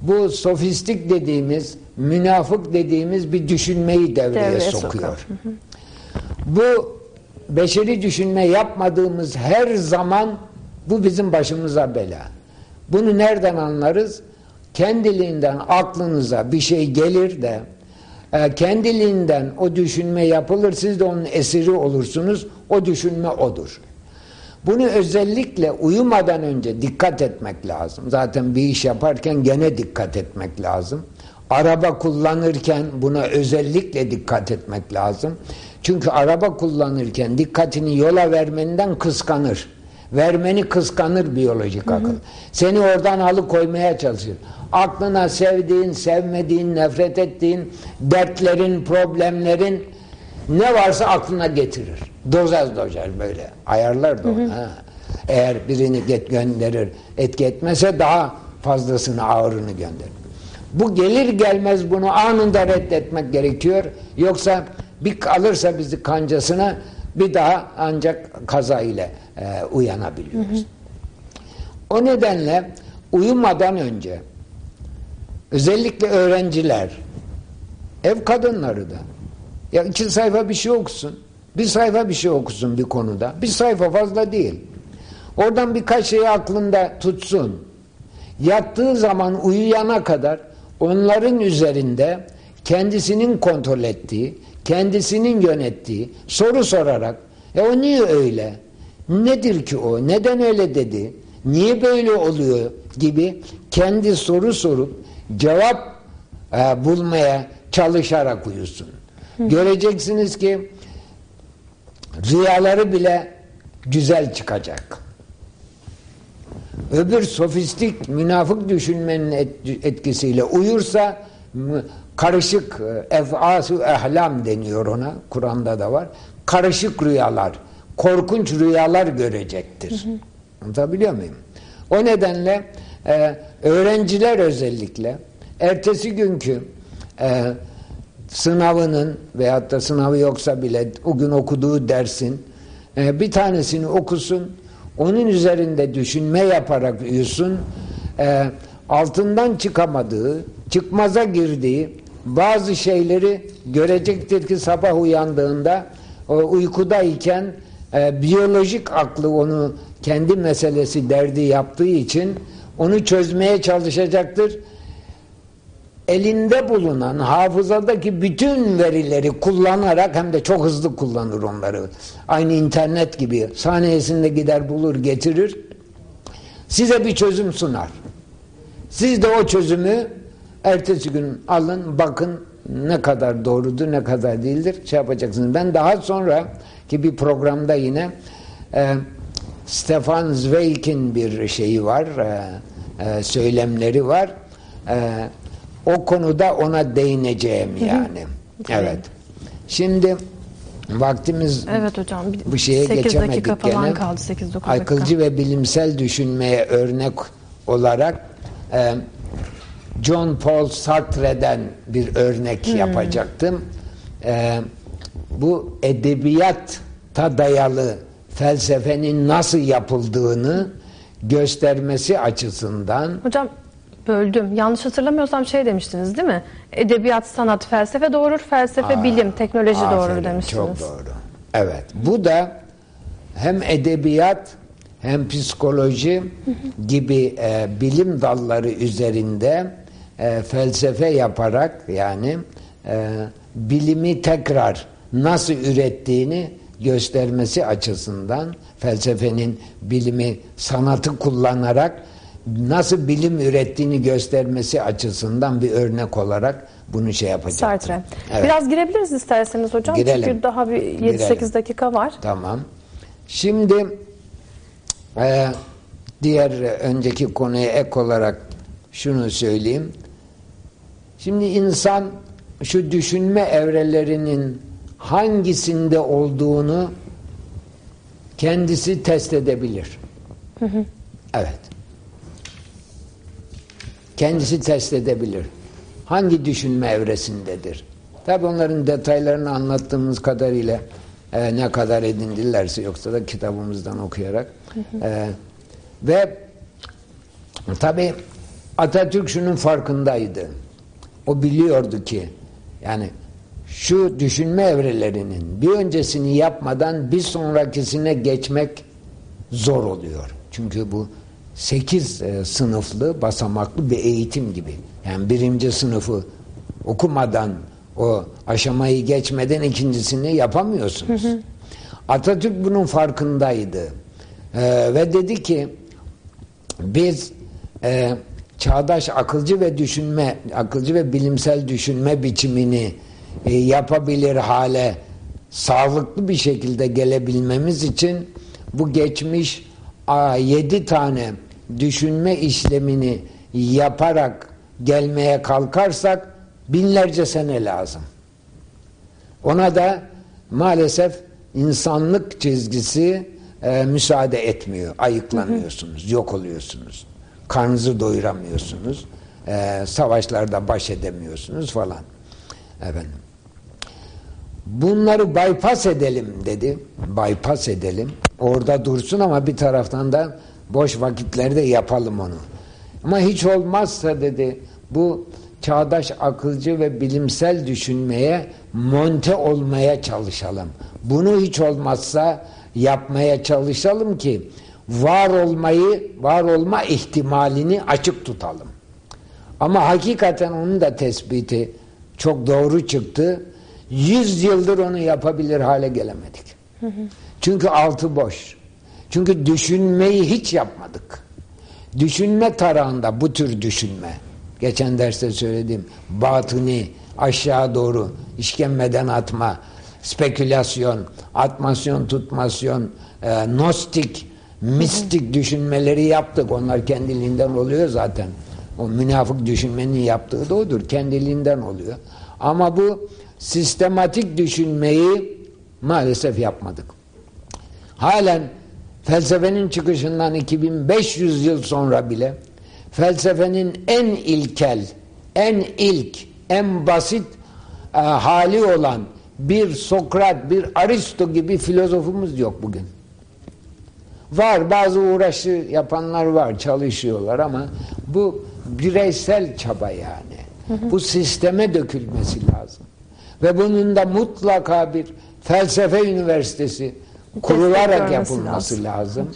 bu sofistik dediğimiz, münafık dediğimiz bir düşünmeyi devreye, devreye sokuyor. Hı hı. Bu beşeri düşünme yapmadığımız her zaman bu bizim başımıza bela. Bunu nereden anlarız? Kendiliğinden aklınıza bir şey gelir de e, kendiliğinden o düşünme yapılır. Siz de onun esiri olursunuz. O düşünme odur. Bunu özellikle uyumadan önce dikkat etmek lazım. Zaten bir iş yaparken gene dikkat etmek lazım. Araba kullanırken buna özellikle dikkat etmek lazım. Çünkü araba kullanırken dikkatini yola vermenden kıskanır. Vermeni kıskanır biyolojik akıl. Hı hı. Seni oradan alıkoymaya çalışır. Aklına sevdiğin, sevmediğin, nefret ettiğin dertlerin, problemlerin ne varsa aklına getirir. Dozaz dozaz böyle. Ayarlar da onu. Eğer birini get gönderir, etki etmese daha fazlasını ağırını gönderir. Bu gelir gelmez bunu anında reddetmek gerekiyor. Yoksa bir alırsa bizi kancasına bir daha ancak kaza ile e, uyanabiliyoruz. Hı hı. O nedenle uyumadan önce özellikle öğrenciler ev kadınları da ya iki sayfa bir şey okusun bir sayfa bir şey okusun bir konuda. Bir sayfa fazla değil. Oradan birkaç şeyi aklında tutsun. Yattığı zaman uyuyana kadar onların üzerinde kendisinin kontrol ettiği kendisinin yönettiği soru sorarak e o niye öyle? Nedir ki o? Neden öyle dedi? Niye böyle oluyor? gibi kendi soru sorup cevap e, bulmaya çalışarak uyusun. Hı. Göreceksiniz ki rüyaları bile güzel çıkacak. Öbür sofistik, münafık düşünmenin etkisiyle uyursa karışık e, efasu ehlam deniyor ona. Kur'an'da da var. Karışık rüyalar, korkunç rüyalar görecektir. Anlatabiliyor muyum? O nedenle e, öğrenciler özellikle ertesi günkü e, sınavının veyahut da sınavı yoksa bile o gün okuduğu dersin e, bir tanesini okusun onun üzerinde düşünme yaparak uyusun e, altından çıkamadığı çıkmaza girdiği bazı şeyleri görecektir ki sabah uyandığında o uykudayken e, biyolojik aklı onu kendi meselesi derdi yaptığı için onu çözmeye çalışacaktır. Elinde bulunan hafızadaki bütün verileri kullanarak hem de çok hızlı kullanır onları. Aynı internet gibi saniyesinde gider bulur getirir. Size bir çözüm sunar. Siz de o çözümü ertesi gün alın bakın ne kadar doğrudur ne kadar değildir şey yapacaksınız. Ben daha sonra ki bir programda yine e, Stefan Zweig'in bir şeyi var, e, e, söylemleri var. E, o konuda ona değineceğim yani. evet. Şimdi vaktimiz evet hocam, bu şeye 8 geçemedik dakika falan kaldı 8 dakika. Akılcı ve bilimsel düşünmeye örnek olarak e, John Paul Sartre'den bir örnek hmm. yapacaktım. E, bu edebiyata dayalı felsefenin nasıl yapıldığını göstermesi açısından Hocam böldüm. Yanlış hatırlamıyorsam şey demiştiniz değil mi? Edebiyat, sanat, felsefe doğurur, felsefe, Aa, bilim, teknoloji aferin, doğurur demiştiniz. Çok doğru. Evet. Bu da hem edebiyat hem psikoloji gibi e, bilim dalları üzerinde e, felsefe yaparak yani e, bilimi tekrar nasıl ürettiğini göstermesi açısından felsefenin bilimi sanatı kullanarak nasıl bilim ürettiğini göstermesi açısından bir örnek olarak bunu şey yapacak. Sartre. Evet. Biraz girebiliriz isterseniz hocam. Girelim. Çünkü daha bir 7-8 Girelim. dakika var. Tamam. Şimdi e, diğer önceki konuya ek olarak şunu söyleyeyim. Şimdi insan şu düşünme evrelerinin hangisinde olduğunu kendisi test edebilir. Evet. Kendisi test edebilir. Hangi düşünme evresindedir? Tabi onların detaylarını anlattığımız kadarıyla e, ne kadar edindilerse yoksa da kitabımızdan okuyarak. E, ve tabi Atatürk şunun farkındaydı. O biliyordu ki yani şu düşünme evrelerinin bir öncesini yapmadan bir sonrakisine geçmek zor oluyor. Çünkü bu sekiz e, sınıflı basamaklı bir eğitim gibi. Yani birinci sınıfı okumadan o aşamayı geçmeden ikincisini yapamıyorsunuz. Atatürk bunun farkındaydı. E, ve dedi ki biz e, çağdaş akılcı ve düşünme, akılcı ve bilimsel düşünme biçimini e, yapabilir hale sağlıklı bir şekilde gelebilmemiz için bu geçmiş a, yedi tane düşünme işlemini yaparak gelmeye kalkarsak binlerce sene lazım. Ona da maalesef insanlık çizgisi e, müsaade etmiyor. Ayıklanıyorsunuz, yok oluyorsunuz. Karnınızı doyuramıyorsunuz. E, savaşlarda baş edemiyorsunuz falan. Efendim. Bunları bypass edelim dedi. Bypass edelim. Orada dursun ama bir taraftan da boş vakitlerde yapalım onu. Ama hiç olmazsa dedi bu çağdaş akılcı ve bilimsel düşünmeye monte olmaya çalışalım. Bunu hiç olmazsa yapmaya çalışalım ki var olmayı, var olma ihtimalini açık tutalım. Ama hakikaten onun da tespiti çok doğru çıktı. Yüz yıldır onu yapabilir hale gelemedik. Çünkü altı boş. Çünkü düşünmeyi hiç yapmadık. Düşünme tarağında bu tür düşünme. Geçen derste söylediğim batıni, aşağı doğru, işkembeden atma, spekülasyon, atmasyon, tutmasyon, e, gnostik, mistik düşünmeleri yaptık. Onlar kendiliğinden oluyor zaten. O münafık düşünmenin yaptığı da odur. Kendiliğinden oluyor. Ama bu sistematik düşünmeyi maalesef yapmadık. Halen felsefenin çıkışından 2500 yıl sonra bile felsefenin en ilkel, en ilk, en basit e, hali olan bir Sokrat, bir Aristo gibi filozofumuz yok bugün. Var bazı uğraşı yapanlar var, çalışıyorlar ama bu bireysel çaba yani. Bu sisteme dökülmesi lazım. Ve bunun da mutlaka bir felsefe üniversitesi kurularak yapılması lazım.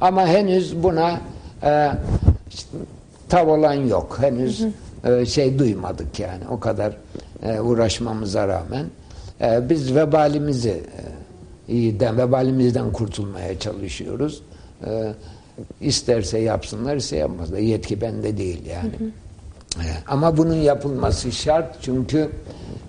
Ama henüz buna e, tav olan yok. Henüz e, şey duymadık yani. O kadar e, uğraşmamıza rağmen e, biz vebalimizi e, vebalimizden kurtulmaya çalışıyoruz. E, isterse yapsınlar, ise yapmazlar. Yetki bende değil yani. E, Ama bunun yapılması şart çünkü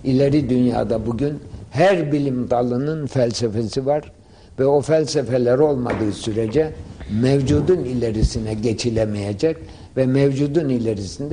ileri dünyada bugün her bilim dalının felsefesi var ve o felsefeler olmadığı sürece mevcudun ilerisine geçilemeyecek ve mevcudun ilerisinde